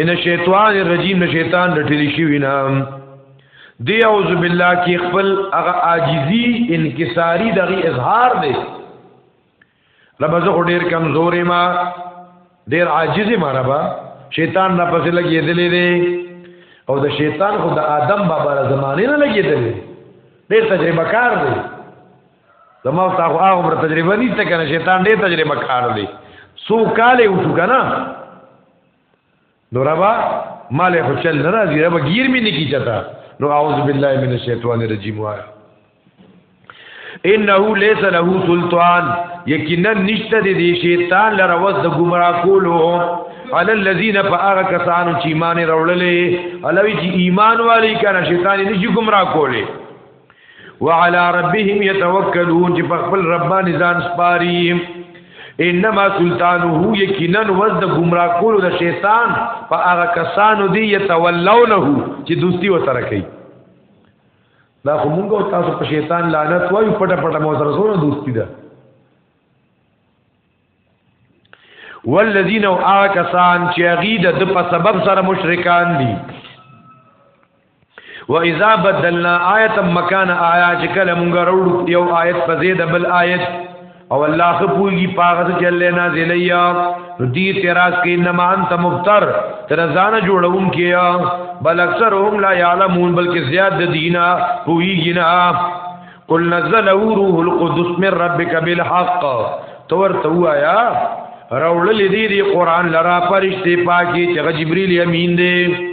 من الشیطان الرجیم شیطان رټلی شي وینا دی اعوذ بالله کې خپل هغه عاجزی انکساری دغه اظهار دی رب زه ډیر کمزوري ما ډیر عاجز ما رب شیطان را پسې لګېدلې دي او د شیطان خو د آدم بابا را زمانه نه لګېدلې ډیر تجربه کار دی زما تا خو هغه عمر تجربه نشته کنه شیطان ډیر تجربه کار دی سو کاله وشو کنه نو ربا مال خو چل نه راځي ربا گیر می نه کی چتا نو اعوذ بالله من الشیطان الرجیم وای انه ليس له سلطان یقینا نشته د شیطان لره وس د گمراه کولو علی الذین فاغ کسانو چې ایمان وروړلې الوی چې ایمان والی کنه شیطان نشي گمراه کولې وعلى ربهم يتوکلون چې په خپل رب باندې ځان سپاري انما سلطانه یقینا وز د گمراه کولو د شیطان په هغه کسانو دی یتولونه چې دوستی وسره کوي دا خو موږ تاسو په شیطان لعنت وایو پټه پټه مو سره سره دوستی ده والذین او آکسان چې غید د په سبب سره مشرکان دي و اذا بدلنا آیت مکان آیا چې کله مونږ وروړو یو آیت په زید بل آیت او الله خپوږي پاغه چې الله نازل یا دی تراس کې انما انت مفتر تر ځان جوړون کیا بل اکثر هم لا یعلمون بلکې زیاد د دینا پویږي نه قل نزله روح القدس من ربک بالحق تور تو آیا راولل دی دی قران لرا پرشتي پاکي چې جبريل امين دی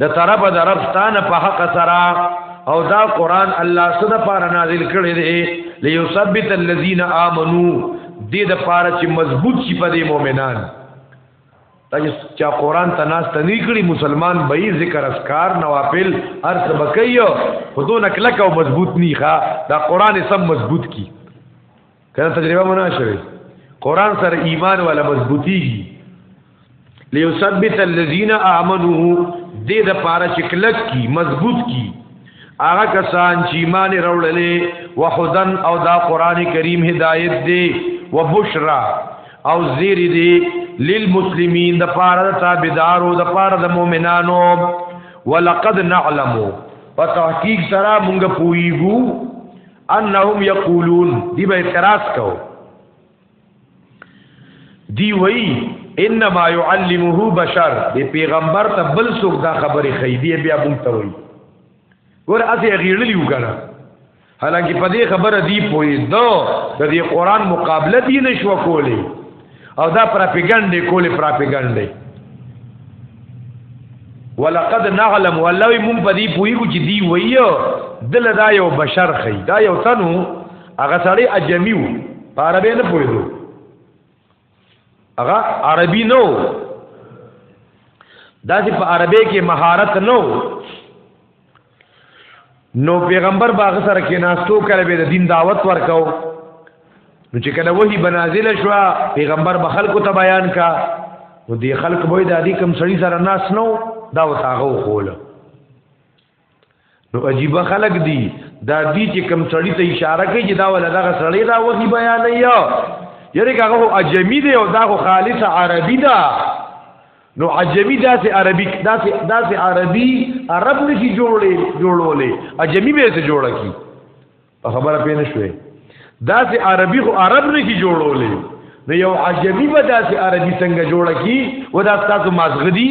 د طرف د ربستان په حق سره او دا قران الله صد پار نازل کړی دی ليثبت الذين امنوا دې د پاره چې مضبوط شي په دې مؤمنان تاسو چا قران ته ناس ته نه کړی مسلمان به یې ذکر اسکار نوافل هر څه بکایو خودونه کلک او مضبوط نه ښا دا قران سم مضبوط کی کله تجربه منا شوی قران سره ایمان والا مضبوطی لیثبت الذین آمنو دې د پاره چې کلک کی مضبوط کی هغه کسان چې ایمان وروړلې وحدن او دا قران کریم هدایت دی وبشرا او زیر دی للمسلمین د پاره د تابعدارو د پاره د مؤمنانو ولقد نعلم په تحقیق سره مونږ پویګو انهم یقولون دی به اعتراض کو دی وی انما يعلمه بشر دی پیغمبر ته بل څوک دا خبره خې دی بیا مونږ ته وی ور اته غیړلی وکړه حالانکه په دې خبره دی پوی دو د دې قران مقابله دی نشو کولی او دا پروپاګاندا کولی پروپاګاندا ولقد نعلم ولوی مون په دې پویګو چې دی ویو دل دا یو بشر خې دا یو تنو هغه سړی اجمی وو په عربی نه پوهېدو هغه عربي نو داسې په عربی کې مهارت نو نو پیغمبر باغ سره کې ناستو کړه به د دین دعوت ورکاو نو چې کله وਹੀ بنازل شو پیغمبر به خلکو ته بیان کا نو دی خلک به د ادي کم سړی سره ناس نو دا وتاغه خوله نو عجیب خلق دی دا دی چې کم سړی ته اشاره کوي چې دا ولا دا سړی دا وږي بیان یا یره هغه عجمی دی او دا خو خالص عربی دا نو عجمی دا سه عربی دا سه دا سه عربی عرب نشي جوړې جوړولې عجمی به سه جوړه کی په خبره پې نه شوې دا سه عربی خو عرب نشي جوړولې نو یو عجمی به دا سه عربی څنګه جوړه کی ودا تاسو مازغدی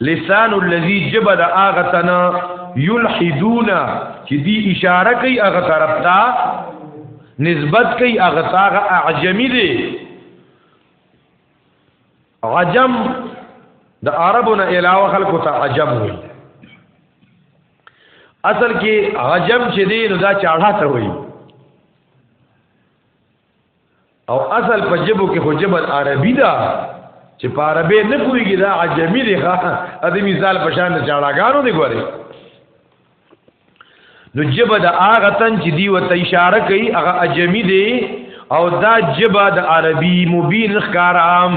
لسان الذي جبد اغتنا يلحدون چې دی اشاره کوي هغه طرف ته نسبت کوي هغه هغه اعجمی دی عجم د عربو نه علاوه خلکو ته عجم وي اصل کې عجم چې دی نو دا چاړه ته وي او اصل په جبو کې خو جبل عربي ده چې په عربي نه پويږي دا عجمي دي ښه د مثال په شان چاړاګانو دی ګوري نو جبه د هغه تن چې دی وته اشاره کوي هغه عجمي دی او دا جبه د عربي مبين ښکارام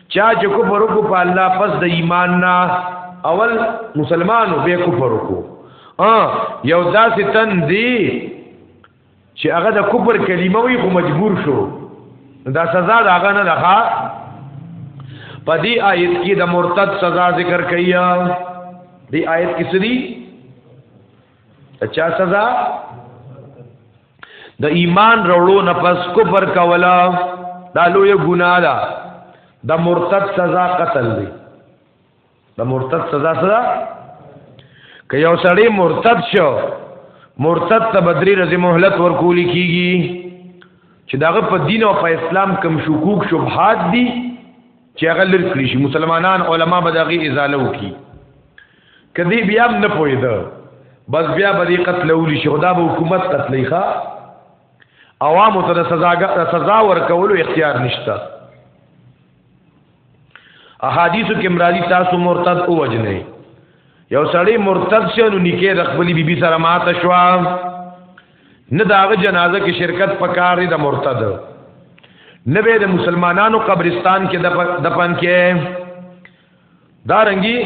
چا چې کفر وکړو په الله پس د ایمان نه اول مسلمانو به کفر وکړو ا یو داسې تن دی چې هغه د کفر کلمه وی خو مجبور شو دا سزا دا هغه نه ده په دې آیت کې د مرتد سزا ذکر کړي دی آیت کې سری چا سزا د ایمان وروړو نه پس کفر کولا دا لوی ګناه ده د مرتد سزا قتل دی د مرتد سزا سزا که یو سړی مرتد شو مرتد ته بدری رضی مهلت ورکول کیږي چې داغه په دین او په اسلام کم شکوک شبهات دي چې هغه لر کړی شي مسلمانان علما به دغه ازاله وکړي کدی بیا هم نه پوهېده بس بیا به دې قتلولی شي خدا به حکومت قتلی ښا عوامو ته د سزا ورکولو اختیار نشته احادیثو کې مرادي تاسو مرتد او وجنه یو سړی مرتد شنو نکاح د خپل بیبي سره ماته شو نه داغه جنازه کې شرکت پکار دی د مرتد نه به د مسلمانانو قبرستان کې دفن کې دا رنګي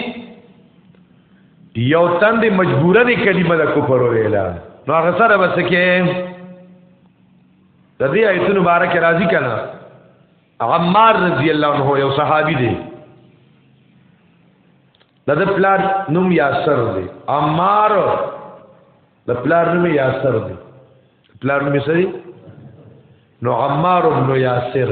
یو تند مجبوره دی کلمه د کفر ویلا نو هغه سره بس کې د دې آیتونو مبارک راضی کنا عمار رضی الله عنه یو صحابي دی د د پلار نوم یاسر دی عمار د پلار نوم یاسر دی پلار نوم یې سری نو عمار بن یاسر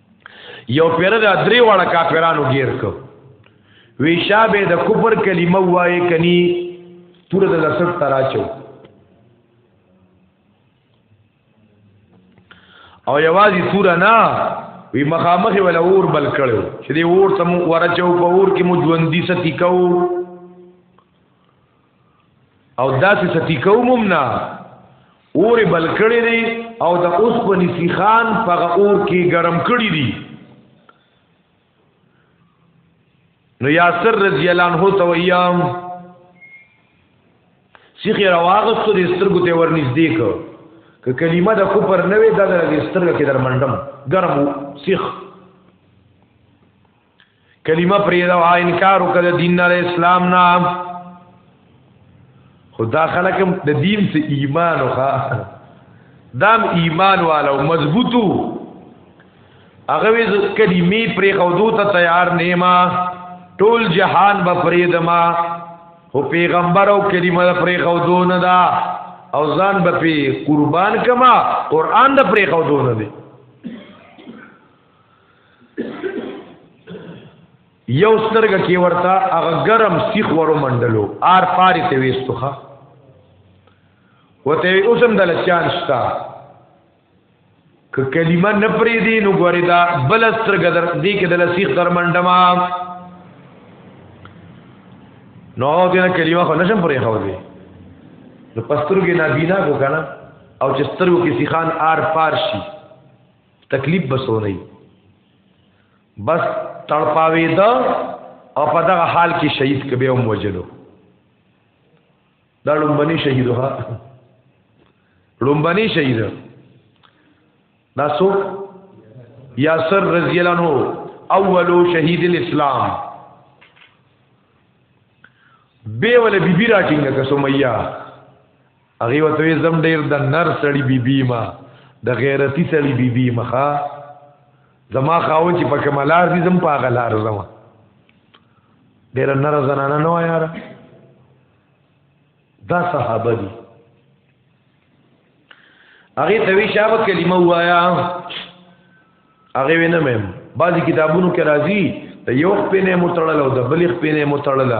یو پیر د درې واړه کافرانو غیر کو وی شابه د کفر کلمه وای کني تور د لسټ تراچو او یوازې تور نه وی مخامخ ولا اور بل کړو چې دی اور تم ورچو په اور کې مو ژوندۍ ستی کو او داسې ستی کوم نه اور بل کړی دی او د اوس په نسیخان په اور کې ګرم کړی دی نو یاسر رضی الله عنه ته ویام سیخ راواغستو د سترګو ته ورنږدې کو که کلمه د کوپر نه وي د سترګو کې درمنډم ګرم سیخ کلمه پرې دا انکار وکړ دین نه اسلام نه خدا خلکم د دین څخه ایمان وکړه دام ایمان والو مضبوطو هغه وی کلمې پرې خودو ته تیار نیما ټول جهان به پرې دما هو پیغمبر او کلمه پرې خودو نه دا او ځان به قربان کما قران د پرې خودو نه دی یو سترګه کې ورته هغه ګرم سیخ ورو منډلو آر پاري ته وېستوخه وته اوسم دل چان شتا ک کلمه نه پری دی نو ګوري دا بل سترګه در دې کې دل سیخ در منډما نو دې نه کلمه خو نشم پرې خو دې نو پسترګې نه بینا کو کنه او چې سترګو کې سیخان آر پار شي تکلیف بسوري بس تړپاوي دا او په دغه حال کې شهید کبه هم وجلو دا لومبني شهید ها لومبني شهید دا څوک یاسر رضی الله عنه اولو شهید الاسلام به ول بیبی راټینګه که سمیه هغه وته زم ډیر د نر سړی بی بی ما د غیرتی سړی بی بی مخه زما خاون چې پکې ملار دي زم پاغه لار زما ډیر نر زنانه نو یار دا صحابه دي هغه ته وی شابه کلمه وایا هغه وینه مم بعضی کتابونو کې راځي د یو خپې نه متړل او د بل خپې نه متړل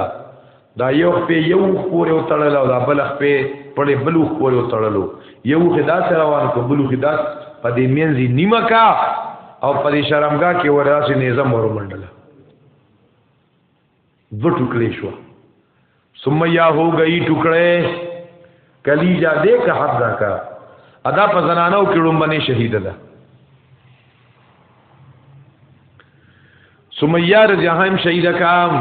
دا یو خپې یو خپورې وتړل او دا بل خپې پړې بل خپورې وتړلو یو خدا سره روان کو بل خدا په دې مینځي نیمه کا او په دې شرمګه کې وراسي نظام ورمنډل دو ټوکړې شو ثم یا هو گئی ټوکړې کلیجا دې کا حد دا کا ادا په زنانو کې لومبني شهید ده سمیہ رضی هم شهید کام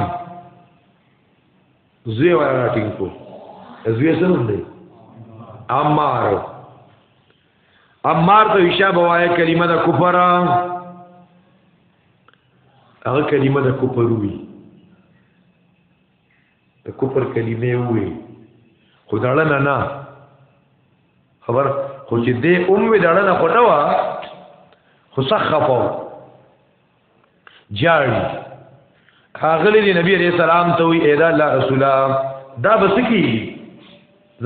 زوی ورا ټینګ کو زوی سره دی عمار عمار ته ویشا بوایه کلمه د کفر هغه کلمه د کفر وی د کفر کلمه وی خداړه نه نه خبر خو چې دې ام وی دړه نه خو نه وا خو سخفو جاړي هغه دی نبی عليه السلام ته وی اېدا الله رسولا دا بس کی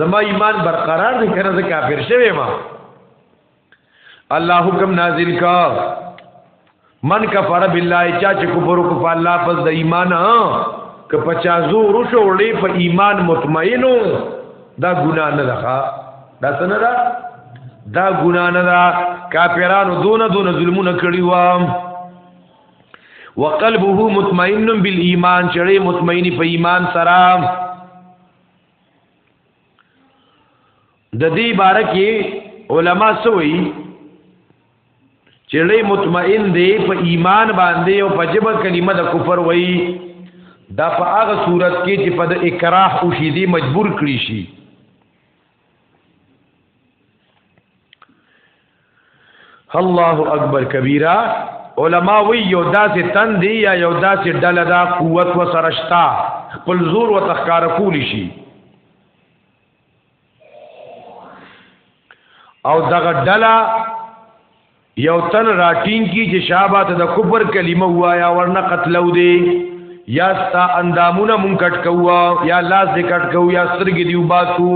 زما ایمان برقرار دی کنه زه کافر شوی ما الله حکم نازل کا من کفر بالله چا چې کفر وکړ په الله پس د ایمان ک پچا زور شو لې په ایمان مطمئنو دا ګنا نه ده دا څنګه دا دا ګنا نه دا کافرانو دون دون ظلمونه کړی و وقلبه مطمئن بالایمان چړې مطمئنی په ایمان سره د دې باره کې علما سوئی چړې مطمئن دی په ایمان باندې او په جبه کلمه د کفر وای دا په هغه صورت کې چې په د اکراه او شیدی مجبور کړی شي الله اکبر کبیره علما وی یو داسې تن دی یا یو داسې ډله دا قوت و سرشتا خپل زور و تخکار کولی شي او دغه ډله یو تن راټین کی چې شابه ته د کفر کلمه وایا ورنه قتلو دی یا ستا اندامونه مونږ کټ کوو یا لاس دې کټ کوو یا سترګې دی وباسو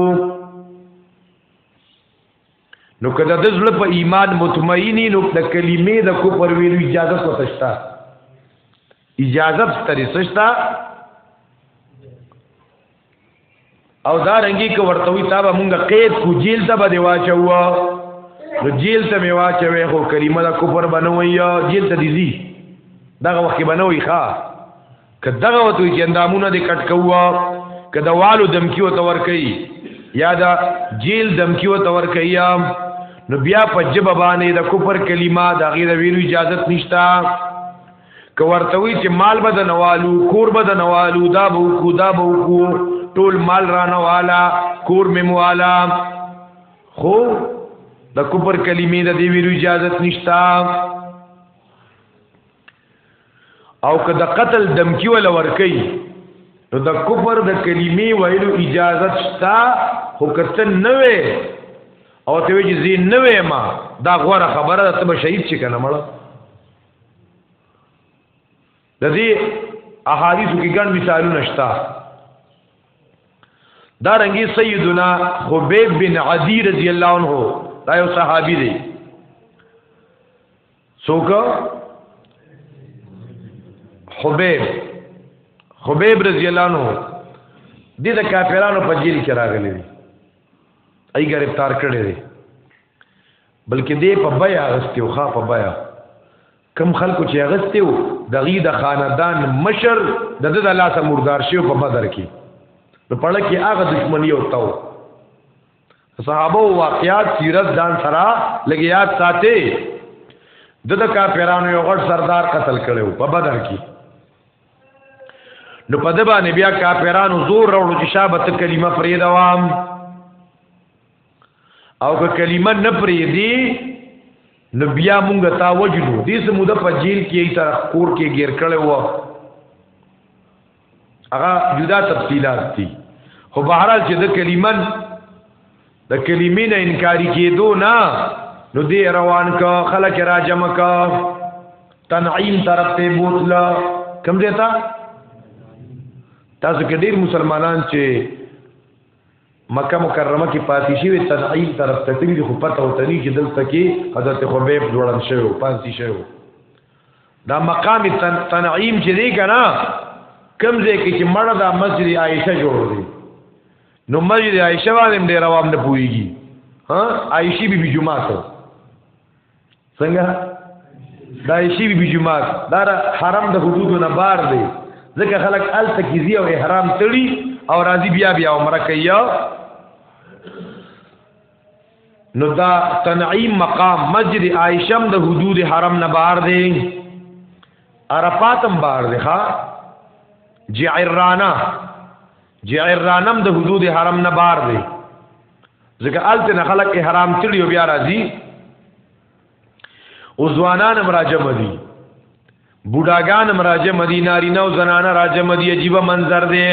نو کله د زړه په ایمان مطمئنی نو د کلمې د کفر ویلو اجازه وتشتا اجازه ستري سشتا او دا رنګي کې ورته وي تا به مونږه قید کو جیل ته به دی واچو نو جیل ته می واچوي خو کلمه د کفر بنوي جیل ته دیزي دغه وخت بنوي ښا که دغه وته چې اندامونه دې کټ کوه که د والو دمکی وته ور کوي یا دا جیل دمکی وته ور کوي نو بیا په جبه باندې د کفر کلمه د غیر ویلو اجازه نشته که ورته وی چې مال به د نوالو کور به د نوالو دا به کو دا به کو ټول مال را نوالا کور مې موالا خو د کوپر کلمې د دې ویلو اجازه نشتا او که د قتل دمکی ول ورکی نو د کوپر د کلمې ویلو اجازه شتا خو کته نه وي او ته وی چې زین نه وي ما دا غوړه خبره ته به شهید شي کنه مړه د دې احادیثو کې ګڼ مثالونه شته دا رنګي سیدنا خبیب بن عدی رضی الله عنه دا یو صحابي دی څوک خبیب خبیب رضی الله عنه د کافرانو په جیل کې راغلی دی ای گرفتار کړی دی بلکې دې په بیا غستیو خا په بیا کم خلکو چې غستیو د غي د خاندان مشر د د لاسه مردار شي په بدر کې نو پړه کې هغه دښمنی او تاو صحابه او واقعات سیرت ځان سره لګیات ساتي د د کافرانو یو غټ سردار قتل کړو په بدر کې نو په دبا نبیا کافرانو زور راوړو چې شابه کلمه پرې دوام او که کلمه نه پرې دی نو بیا مونږ تا وجلو دې سموده په جیل کې یې تر کور کې غیر کړي وو هغه جدا تفصيلات دي خو په هر حال چې د کلمن د کلمې نه انکاری کېدو نه نو دې روان کا خلک را جمع کا تنعیم طرف ته بوتلا کم دیتا تاسو کې ډیر مسلمانان چې مکه مکرمه کې پاتې شوی تنعیم طرف ته تللی خو پته وته نه چې دلته کې حضرت خبیب جوړن شوی پاتې شوی دا مقام تنعیم چې دی کنه کم ځای کې چې مړه دا مسجد عائشه جوړ دی نو مسجد عائشه باندې ډیر عوام نه پويږي ها عائشی بی بی جمعه ته څنګه دا شی بی جمعات دا حرم د حدودو نه بار دی ځکه خلک ال تکیزی او احرام تړي او راضی بیا بیا عمره کوي نو دا تنعیم مقام مسجد عائشم د حدود حرم نه بار دی عرفاتم بار دی ښا جعرانه جعرانم د حدود حرم نه بار دی ځکه الته نه خلک احرام تړي بیا راځي او ځوانان مراجم دي بوډاګان مراجم دي نارینه او زنانه راجم دي عجیب منظر دی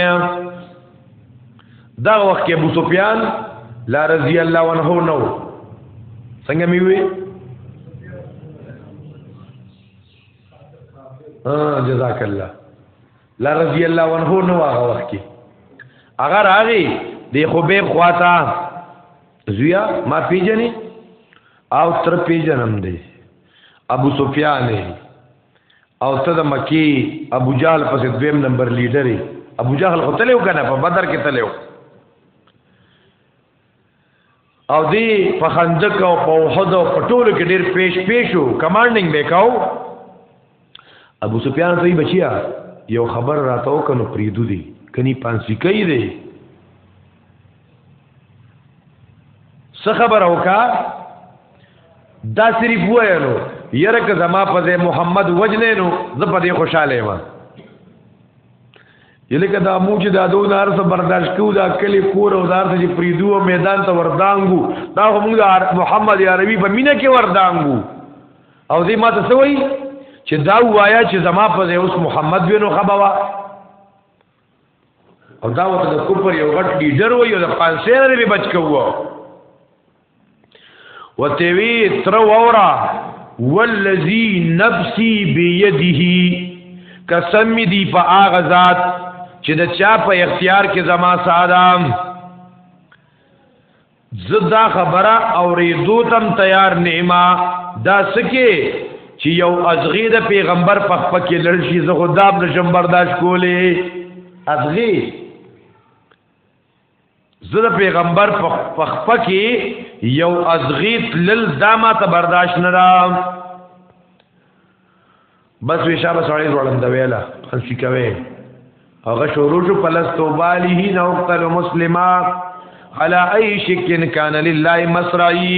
دا وخت کې ابو سفیان لا رضی الله عنه نو څنګه می وی ها جزاک الله لا رضی الله عنه نو هغه وخت کې اگر هغه دی خبيب خواتا زویا ما پیجنې او تر پیجنم دی ابو سفیان او ته د مکی ابو جهل پس دویم نمبر لیډر ابو جهل خو تلو کنه په بدر کې تلو او دی په خندق او په احد او په ټولو کې ډیر پیش پیشو کمانډینګ وکاو ابو سفیان ته بچیا یو خبر راته وکنو پریدو دی کني پانسی کوي دی څه خبر اوکا دا صرف وایلو یره که زما په محمد وجنه نو زه په دې خوشاله یم یلکه دا موجه دا دو نار سره برداشت کو دا کلی کور او دار ته پریدو میدان ته وردانګو دا هم دا محمد عربي په مینه کې وردانګو او دې ما ته سوي چې دا وایا چې زما په ځای اوس محمد وینو خبوا او دا وته د کوپر یو غټ لیډر وي او د پانسیر به بچ کوو وتوی تر وورا والذی نفسی بیده قسم دی په هغه ذات چې د چا په اختیار کې زما سادام زدا خبره اوریدو تم تیار نیما دا سکه چې یو ازغی د پیغمبر په خپل کې لړشي زه خدام نشم برداشت کولې ازغی زه د پیغمبر په خپه کې یو ازغیت لل دما ته برداشت نه دا بس وی شابه سړی ورلم دا ویلا خلصی کوي هغه شروع شو پلس توبالیه نو قتل مسلمه علی ای شکن کان لله مسرائی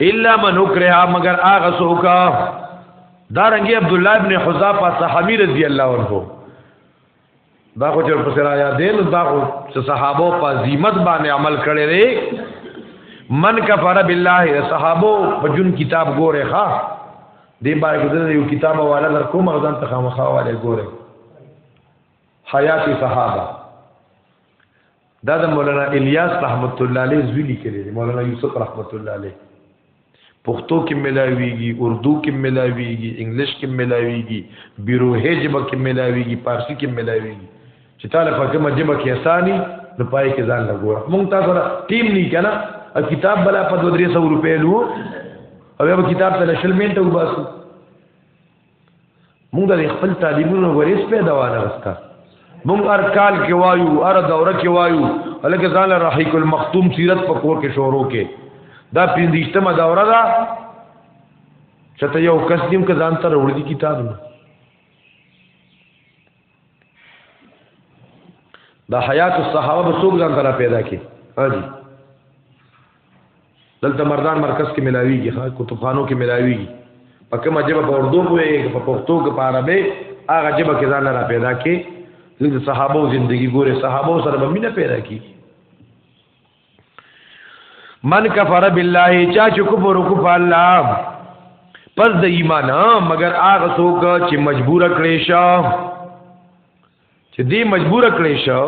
الا من وکره مگر هغه څوک دا رنګي عبد الله ابن حذافه صحابي رضی الله عنه دا خو چې په سره یا دین دا خو چې صحابه په عظمت باندې عمل کړي دي من کفر بالله صحابه په جون کتاب ګوره ښا دې باندې د یو کتاب والا در کوم غزان ته خامخا والے ګوره حیات صحابه دا د مولانا الیاس رحمت الله علیه زوی لیکلی دی مولانا یوسف رحمت الله علیه پښتو کې ملاویږي اردو کې ملاویږي انګلیش کې ملاویږي بیروهه جبه کې ملاویږي پارسی کې ملاویږي چې تعالی په کومه جبه کې اساني نو پای کې ځان لګوره مونږ تاسو سره ټیم نه کنا او کتاب بلا په 200 روپې لو او به کتاب ته شل منټه وباسو موږ د خپل طالبونو ورس پیدا وانه وستا موږ هر کال کې وایو هر دوره کې وایو الکه ځان رحیق المختوم سیرت په کور کې شروع کې دا پنځشتمه دوره ده چې ته یو کس دیم که ځان ته وړي کتاب نه دا حیات الصحابه به څوک ځان ته پیدا کی حاجی دلته مردان مرکز کې ملاویږي ها کتابخانو کې ملاویږي په کومه جبه په اردو پوهېږي په پښتو کې په عربي هغه جبه کې ځان را پیدا کې د صحابه ژوندۍ ګوره صحابه سره به مینه پیدا کیږي من کفر بالله چا چې کفر وکړ په الله پس د ایمان مگر هغه څوک چې مجبور کړي شو چې دې مجبور کړي شو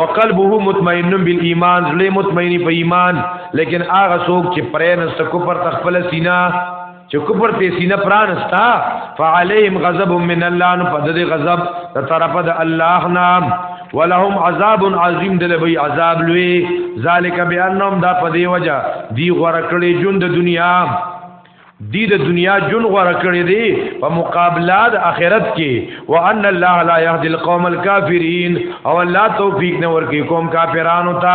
وقلبه مطمئن بالایمان زړه مطمئن په ایمان لیکن هغه څوک چې پرې نست کفر تخپل سینا چې کفر ته سینه پرانستا فعليهم غضب من الله نو په دې غضب تر طرفه د الله نام ولهم عذاب عظیم دلوی عذاب لوی ذالک بانهم دا په دی وجہ دی غره کړي جون د دنیا دی د دنیا جون غره کړي دی په مقابله د اخرت کې وان الله لا يهدي القوم الكافرين او الله توفیق نه ورکی قوم کافرانو ته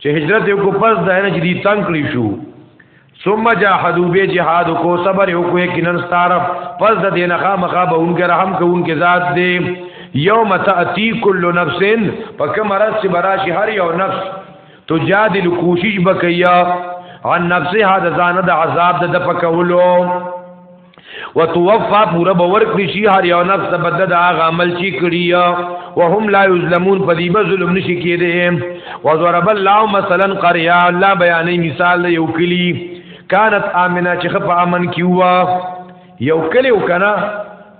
چې هجرت یو کو پس د نه جدي تنگ کړی شو ثم جاهدوا به جهاد کو صبر یو کو کینن ستارب پس د دینه خامخا به اونګه رحم کوونکې ذات دی یوم تاتی کل نفس پکه مرز چې براشي هر یو نفس تجادل کوشش بکیا عن نفسها د ځان د عذاب د پکولو وتوفى پورا باور کړی شي هر یو نفس د بدد هغه عمل چی کړی وهم لا یظلمون په دې به ظلم نشي کېده وضرب الله مثلا قريه الله بیانې مثال یو کلی كانت امنه چې خپ امن کیوا یو کلی وکنا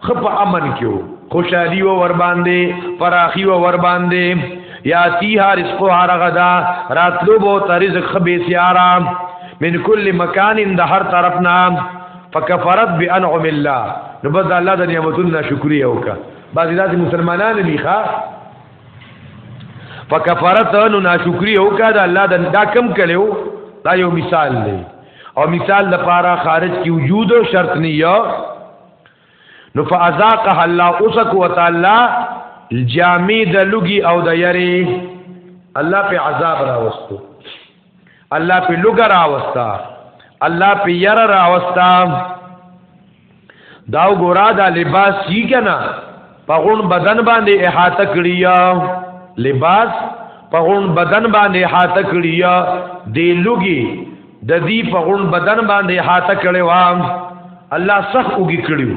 خپ امن کیو خوشحالی و ور باندې فراخی و ور باندې یاتیها رزق هر غدا راتلو بو ترزق خبي سیارا من کل مکان د هر طرف نام فکفرت بانعم الله نو بس الله د نعمتونو ناشکری وکا بعضی داسې مسلمانان دي ښا فکفرت نو ناشکری وکا د الله د دا کم کړو دا یو مثال دی او مثال د پاره خارج کی وجود او شرط نه یو نو فازاقه الله اوسک وتعالى الجامد لغي او د یری الله په عذاب راوستو الله په لګر اوستا الله په ير را اوستا دا ګورا دا لباس یی کنا پغون بدن باندې احاطه کړیا لباس پغون بدن باندې احاطه کړیا دی لوګي د دې پغون بدن باندې احاطه کړي وام الله سخ وګي کړیو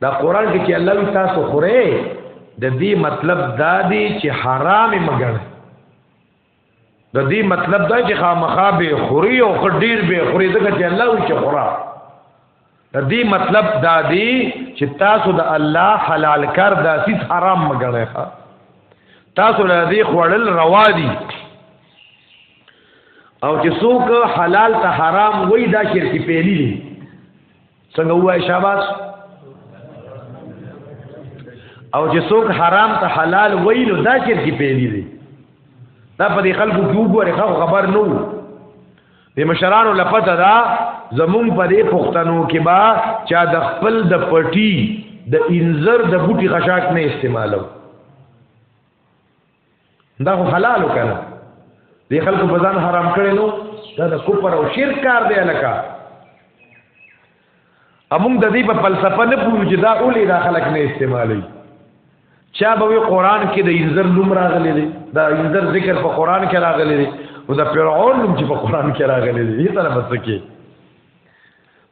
دا قران کې چې الله وی تاسو خوره د دې مطلب دا دی چې حرام مګړ د دې مطلب دا چې خامخا به خوري او خډیر به خوري ځکه چې الله وی چې خورا د دې مطلب دا دی چې تاسو د الله حلال کار داسې حرام مګړ ښه تاسو له دې خوړل روا دي او چې څوک حلال ته حرام وای دا شرک پیلی دی څنګه وای شاباس او چې څوک حرام ته حلال وای نو دا چیرې پیلې دي دا په دې خلکو کې وګوره خو خبر نو د مشرانو لپته دا زمون په دې پښتنو کې با چا د خپل د پټي د انزر د بوټي خشاک نه استعمالو دا خو حلال وکړه دې خلکو په ځان حرام کړي نو دا د کفر او شرک کار دی لکه امون د دې په فلسفه نه پوهیږي چې دا اولې دا خلک نه استعمالي چا به قرآن کې د انذر نوم راغلی دی دا انذر ذکر په قرآن کې راغلی دی او دا فرعون نوم چې په قرآن کې راغلی دی یې سره مسکه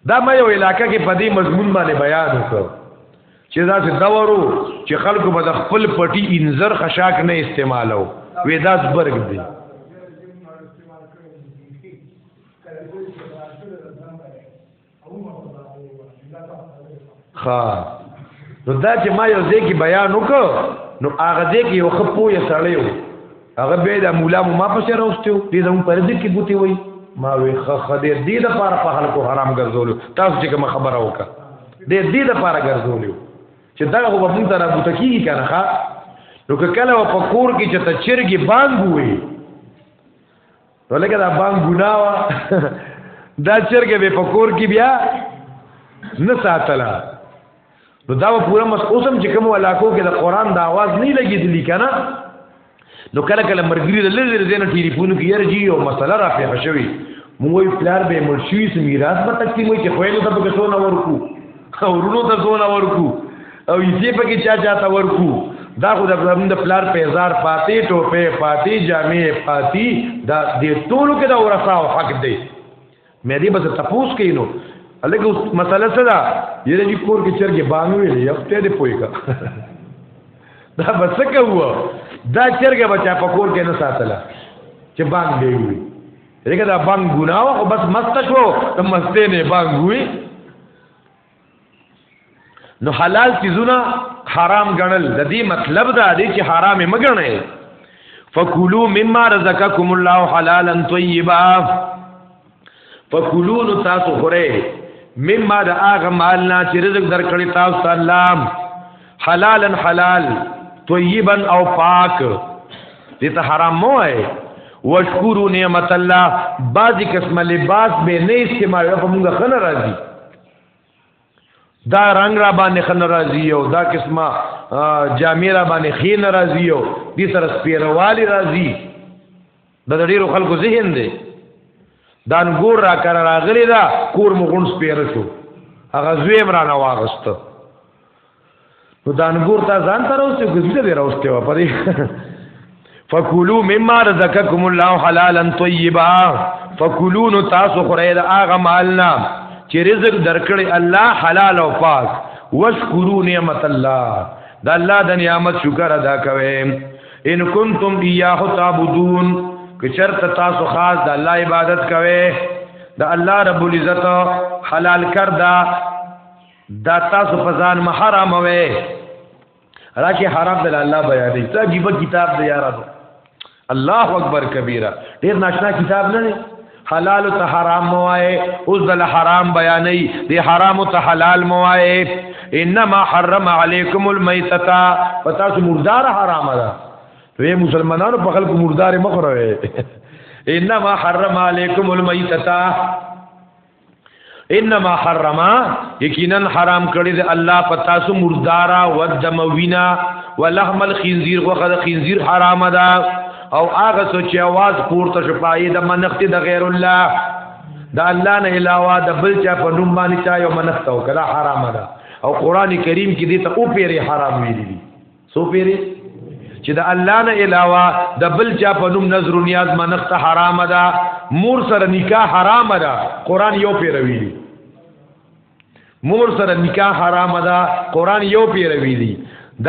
دا ما یو علاقه کې په دې مضمون باندې بیان وکړ چې دا څه دورو چې خلکو به د خپل پټي انذر خشاک نه استعمالو وې دا زبرګ دی ها نو دا چې ما یو ځکه بیان وکړ نو هغه ځکه یو خپو یې سړیو هغه به دا مولا ما پسې راوستو دې زمو پر دې کې بوتي وای ما وی خخ دې دې د پاره په حال کو حرام ګرځول تاسو چې کوم خبره وکړه دې دې د پاره ګرځول چې دا هغه په مونږ را بوت کیږي کنه ښا نو کله په کور کې چې ته چرګي باندې وي ولکه دا بان ګناه وا دا چرګه به پکور کې بیا نه ساتله نو دا پورا مس اوسم چې کوم علاقو کې د قران د आवाज نه لګیدلی کنه نو کله کله مرګری د لری لری نه ټلیفون کې یرجی او مسله را پیښ شوی موږ پلار به مرشوی سمیراث په تقسیم کې خوینو ته په څونه ورکو ورونو ته څونه ورکو او یې په کې چا چاته ورکو دا خو د زمون د پلار په هزار پاتې ټوپه پاتې جامې پاتې دا د ټولو کې دا ورثه او حق دی مې دې بس تپوس کینو الګ اوس مسله څه ده یره دې کور کې چرګې بانو ویلې یو ته دې پوي کا دا بس کوو دا چرګه بچا په کور کې نه ساتله چې بانګ دی وي دغه دا بانګ ګناوه او بس مست شو ته مستې نه بانګ وي نو حلال چیزونه حرام ګڼل د دې مطلب دا دی چې حرام یې مګنئ فکلوا مما رزقکم الله حلالا طیبا فکلوا نو تاسو خورئ مما د هغه مال نه چې رزق درکړی تاسو ته الله حلالا حلال طیبا او پاک دې ته حرام مو وای وشکرو نعمت الله بعضی قسم لباس به نه استعمال په موږ خنه راځي دا رنگ را باندې خن راضی یو دا قسمه جامع را باندې خین راضی یو دې سره سپیروالی راضی دا د ډیرو خلکو ذهن دی دا انګور را کار راغلی دا کور مغون سپیر شو هغه زویم را نه واغسته نو دا انګور تا ځان ته راوستي او ګزبیله دې راوستي وه پرې فکلو مما رزقکم الله حلالا طیبا فکلو نو تاسو خورئ د هغه مالنا چې رزق درکړي الله حلال او پاک وشکرو نعمت الله د الله د نعمت شکر ادا کوئ ان کنتم ایاه تعبدون که چرته تاسو خاص د الله عبادت کوئ د الله رب العزت حلال کردا دا تاسو په ځان محرم وې راکه حرام د الله بیان دی ته عجیب کتاب دی یارانو الله اکبر کبیره ډیر ناشنا کتاب نه دی حلال ته حرام موای اوس د حرام بیانې دی حرام ته حلال موای انما حرم علیکم المیتۃ پتا سو مردار حرام ده وی مسلمانانو په خلکو مردار مخره انما حرم علیکم المیتۃ انما حرما یقینا حرام کړی دی الله پتا سو مردارا ودم وینا ولحم الخنزیر وخذ خنزیر حرام ده او هغه سوچ आवाज پورته شپای د منخت د غیر الله دا الله نه علاوه د بل چا په نوم باندې چا یو منخت او کړه حرام ده او قران کریم کې دې ته او پیری حرام ویلي سو پیری چې د الله نه علاوه د بل چا په نوم نظر و نیاز منخت حرام ده مور سره نکاح حرام ده قران یو پیروي دي مور سره نکاح حرام ده قران یو پیروي دي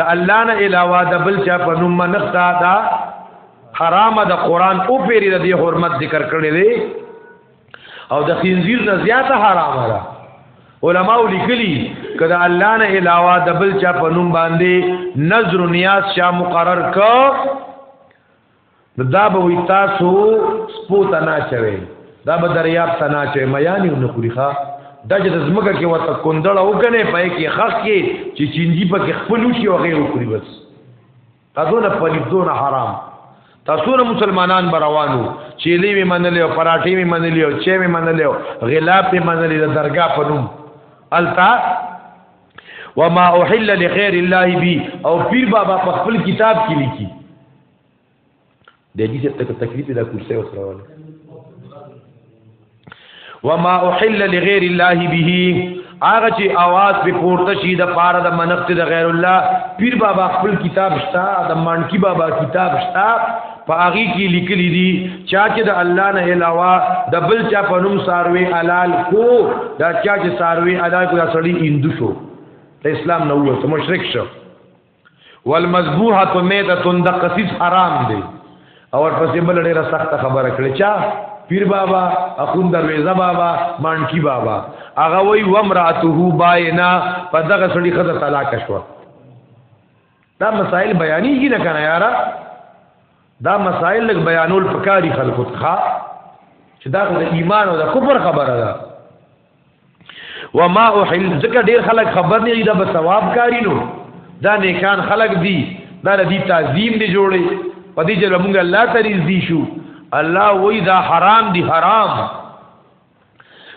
د الله نه علاوه د بل چا په نوم منخت ده حرام ده قران او پیری د حرمت ذکر کړی دی او د خنزیر نه زیاته حرام ده علماء لیکلی کدا الله نه علاوه د بل چا په نوم باندې نظر و نیاز شا مقرر ک دا به وی تاسو سپوت نه شوي دا به دریاب تنا شوي میا نیو نه خوري ښا دا چې د زمګه کې وته کندړه وکنه پای کې خخ کې چې چینجی پکې خپل وشي او غیر وکړي بس تاسو نه پلیدونه حرام تاسو نه مسلمانان بروانو چیلی می منلی او پراټی می منلی او چه می منلی او غلا په منلی د درگاه په نوم التا وما احل لغیر الله بی او پیر بابا په خپل کتاب کې لیکي د دې څه ته تکلیف دا کرسي اوس راواله وما احل لغیر الله به هغه چې आवाज به پورته شي د پاره د منښت د غیر الله پیر بابا خپل کتاب شتا د مانکی بابا کتاب شتا په هغه کې لیکلي دي چا چې د الله نه علاوه د بل چا په نوم ساروي حلال کو دا چا چې ساروي حلال کو دا سړی هندو شو ته اسلام نه وو ته مشرک شو والمذبوحه میته د قصیص حرام دی او ورپسې بل ډیره سخت خبره کړې چا پیر بابا اخون درویزه بابا مانکی بابا هغه وی ومراته باینا په دغه سړي خزه طلاق شو دا مسائل بیانېږي نه کنه یارا دا مسائل لګ بیانول پکاري خلکو ته چې دا د ایمان او د کفر خبره ده وما احل ځکه ډیر خلک خبر نه دي دا به ثواب کاری نو دا نیکان خلک دي دا ردی تعظیم دی جوړي په دې چې موږ الله ته رضی شو الله وای دا حرام دی حرام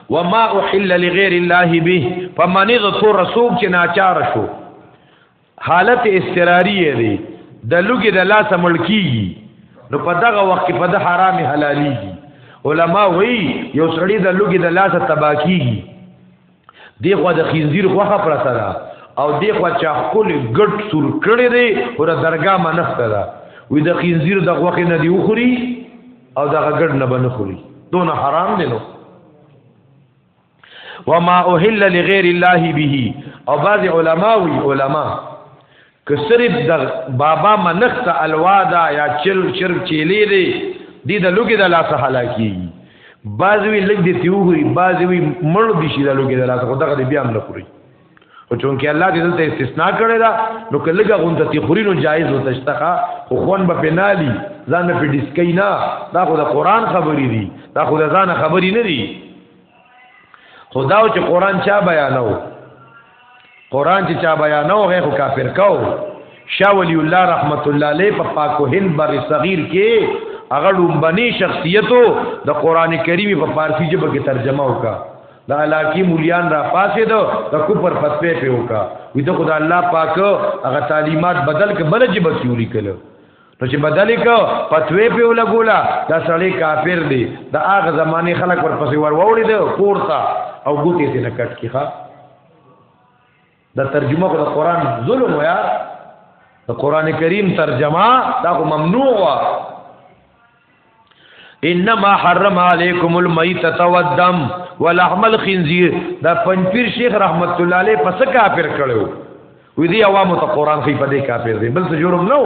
وما احل لغیر الله به فمن ذو رسول چې ناچار شو حالت استراری دی د لوګي د لاس ملکی نو په دغه وخت کې په د حرامي حلالي علما وی یو سړی د لوګي د لاس تباکی دی خو د خنزیر غوخه پرته ده او دی خو چا خپل ګډ سور کړی دی او د درګه منښت ده وی د خنزیر د غوخه نه دی وخوري او دغه ګډ نه بنخوري دونه حرام دی نو وما اهل لغیر الله به او بعض علما وی علما که صرف د بابا منخت الوادا یا چل چر چیلې دی دی د لوګي د لاس هلاکی بعضوی لګ دی تیو وی بعضوی مړ دي شي د لوګي د لاس خو دغه بیا هم نه خوري او چونکه الله دې دلته استثناء کړی دا نو کلهګه غونډه تی خوري نو جایز وته شتخه خو خون به پنالي ځان په ډیسکینا دا خو د قران خبرې دي دا خو د ځان خبرې نه دي خدا چې قران چا بیانو قران چې چا بیانو هغه خو کافر کو شاه ولی الله رحمت الله علیه په پاکو هند بر صغیر کې هغه لومبني شخصیتو د قران کریم په فارسی ژبه کې ترجمه وکا د علاقی مولیان را پاسې دو د کوپر فتوی په وکا وی ته خدای الله پاک هغه تعلیمات بدل ک بل ژبه کې ولیکل نو چې بدلی کو پتوی په ولګولا دا سړی کافر دی دا هغه زمانه خلک ورپسې ور وړي دی پورته او ګوتې دې نه کټ کیخه دا ترجمه کو د قران ظلم ویا د قران کریم ترجمه دا ممنوع وا انما حرم علیکم المیتۃ والدم ولحم الخنزیر دا پنځپیر شیخ رحمت الله علیه پس کافر کړو وی دی عوامو ته قران خې پدې کافر دی بل څه جرم نو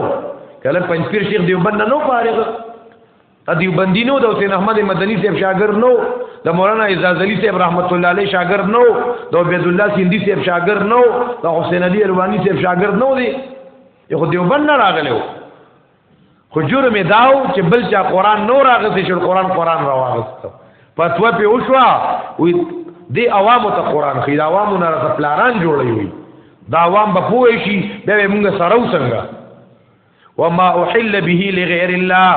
کله پنځپیر شیخ دیوبند نه فارغ ا دیوبندی نو د حسین احمد مدنی صاحب شاګر نو د مولانا اعزاز علی صاحب رحمت الله علیه شاګر نو د عبد الله سیندی صاحب شاګر نو د حسین علی الوانی صاحب شاګر نو دی یو دیوبند نه راغلو خو جرم داو چې بل چا قران نور اغسې شو قران قران راوغست فتوا په وشوا وي دی عوامو ته قران خې دا عوامو نه راته پلاران جوړي وي دا عوام به پوه شي دا موږ سره وسنګا وما احل به لغیر الله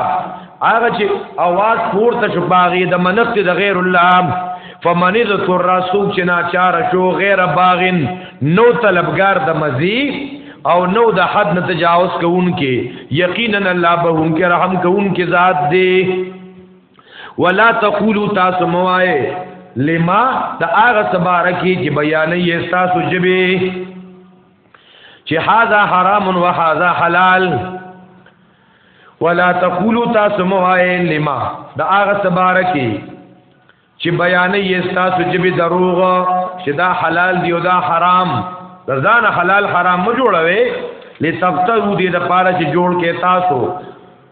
هغه چې आवाज پورته شو باغی د منښت د غیر الله فمن ذ تر رسول چې ناچار شو غیر باغن نو طلبگار د مزید او نو د حد نه تجاوز کوونکې یقینا الله به هم کې رحم کوونکې ذات دی ولا تقولوا تاسو موای لما د هغه سبارکی چې بیانې تاسو جبه چې هاذا حرام و هاذا حلال ولا تقولوا تاسو موای لما د هغه سبارکی چې بیانې یې ستاسو چې به دروغ چې دا حلال دی او دا حرام ځان حلال حرام مو جوړوي لتفترو دې د پاره چې جوړ کې تاسو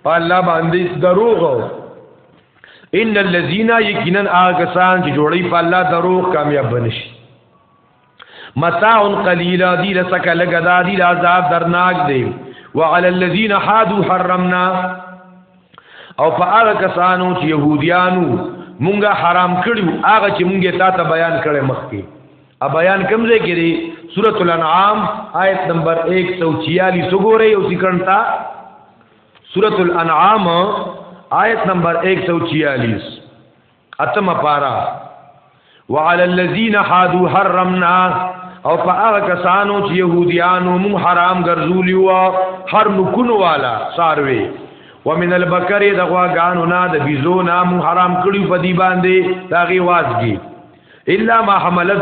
په الله باندې دروغ ان الذين يقينا اغسان چې جوړي په الله دروغ کامیاب بنشي متاع قلیل دی لسک لګدا دی عذاب درناک دی وعلى الذين حادوا حرمنا او فآغا کسانو چې يهوديانو مونږه حرام کړو هغه چې مونږه تا ته بیان کړي مخکې ا بیان کوم ځای کې دی سورۃ الانعام آیت نمبر 146 وګورئ او ذکرتا سورۃ الانعام آیت نمبر 146 اتمه پارا وعلى الذين حادوا حرمنا او په هغه کسانو چې يهوديانو مون حرام ګرځولي و هر نکونو والا ساروي ومن البکر د غواګانو نه د بيزو نه مون حرام کړی په دی باندې داغي وازګي الا ما حملت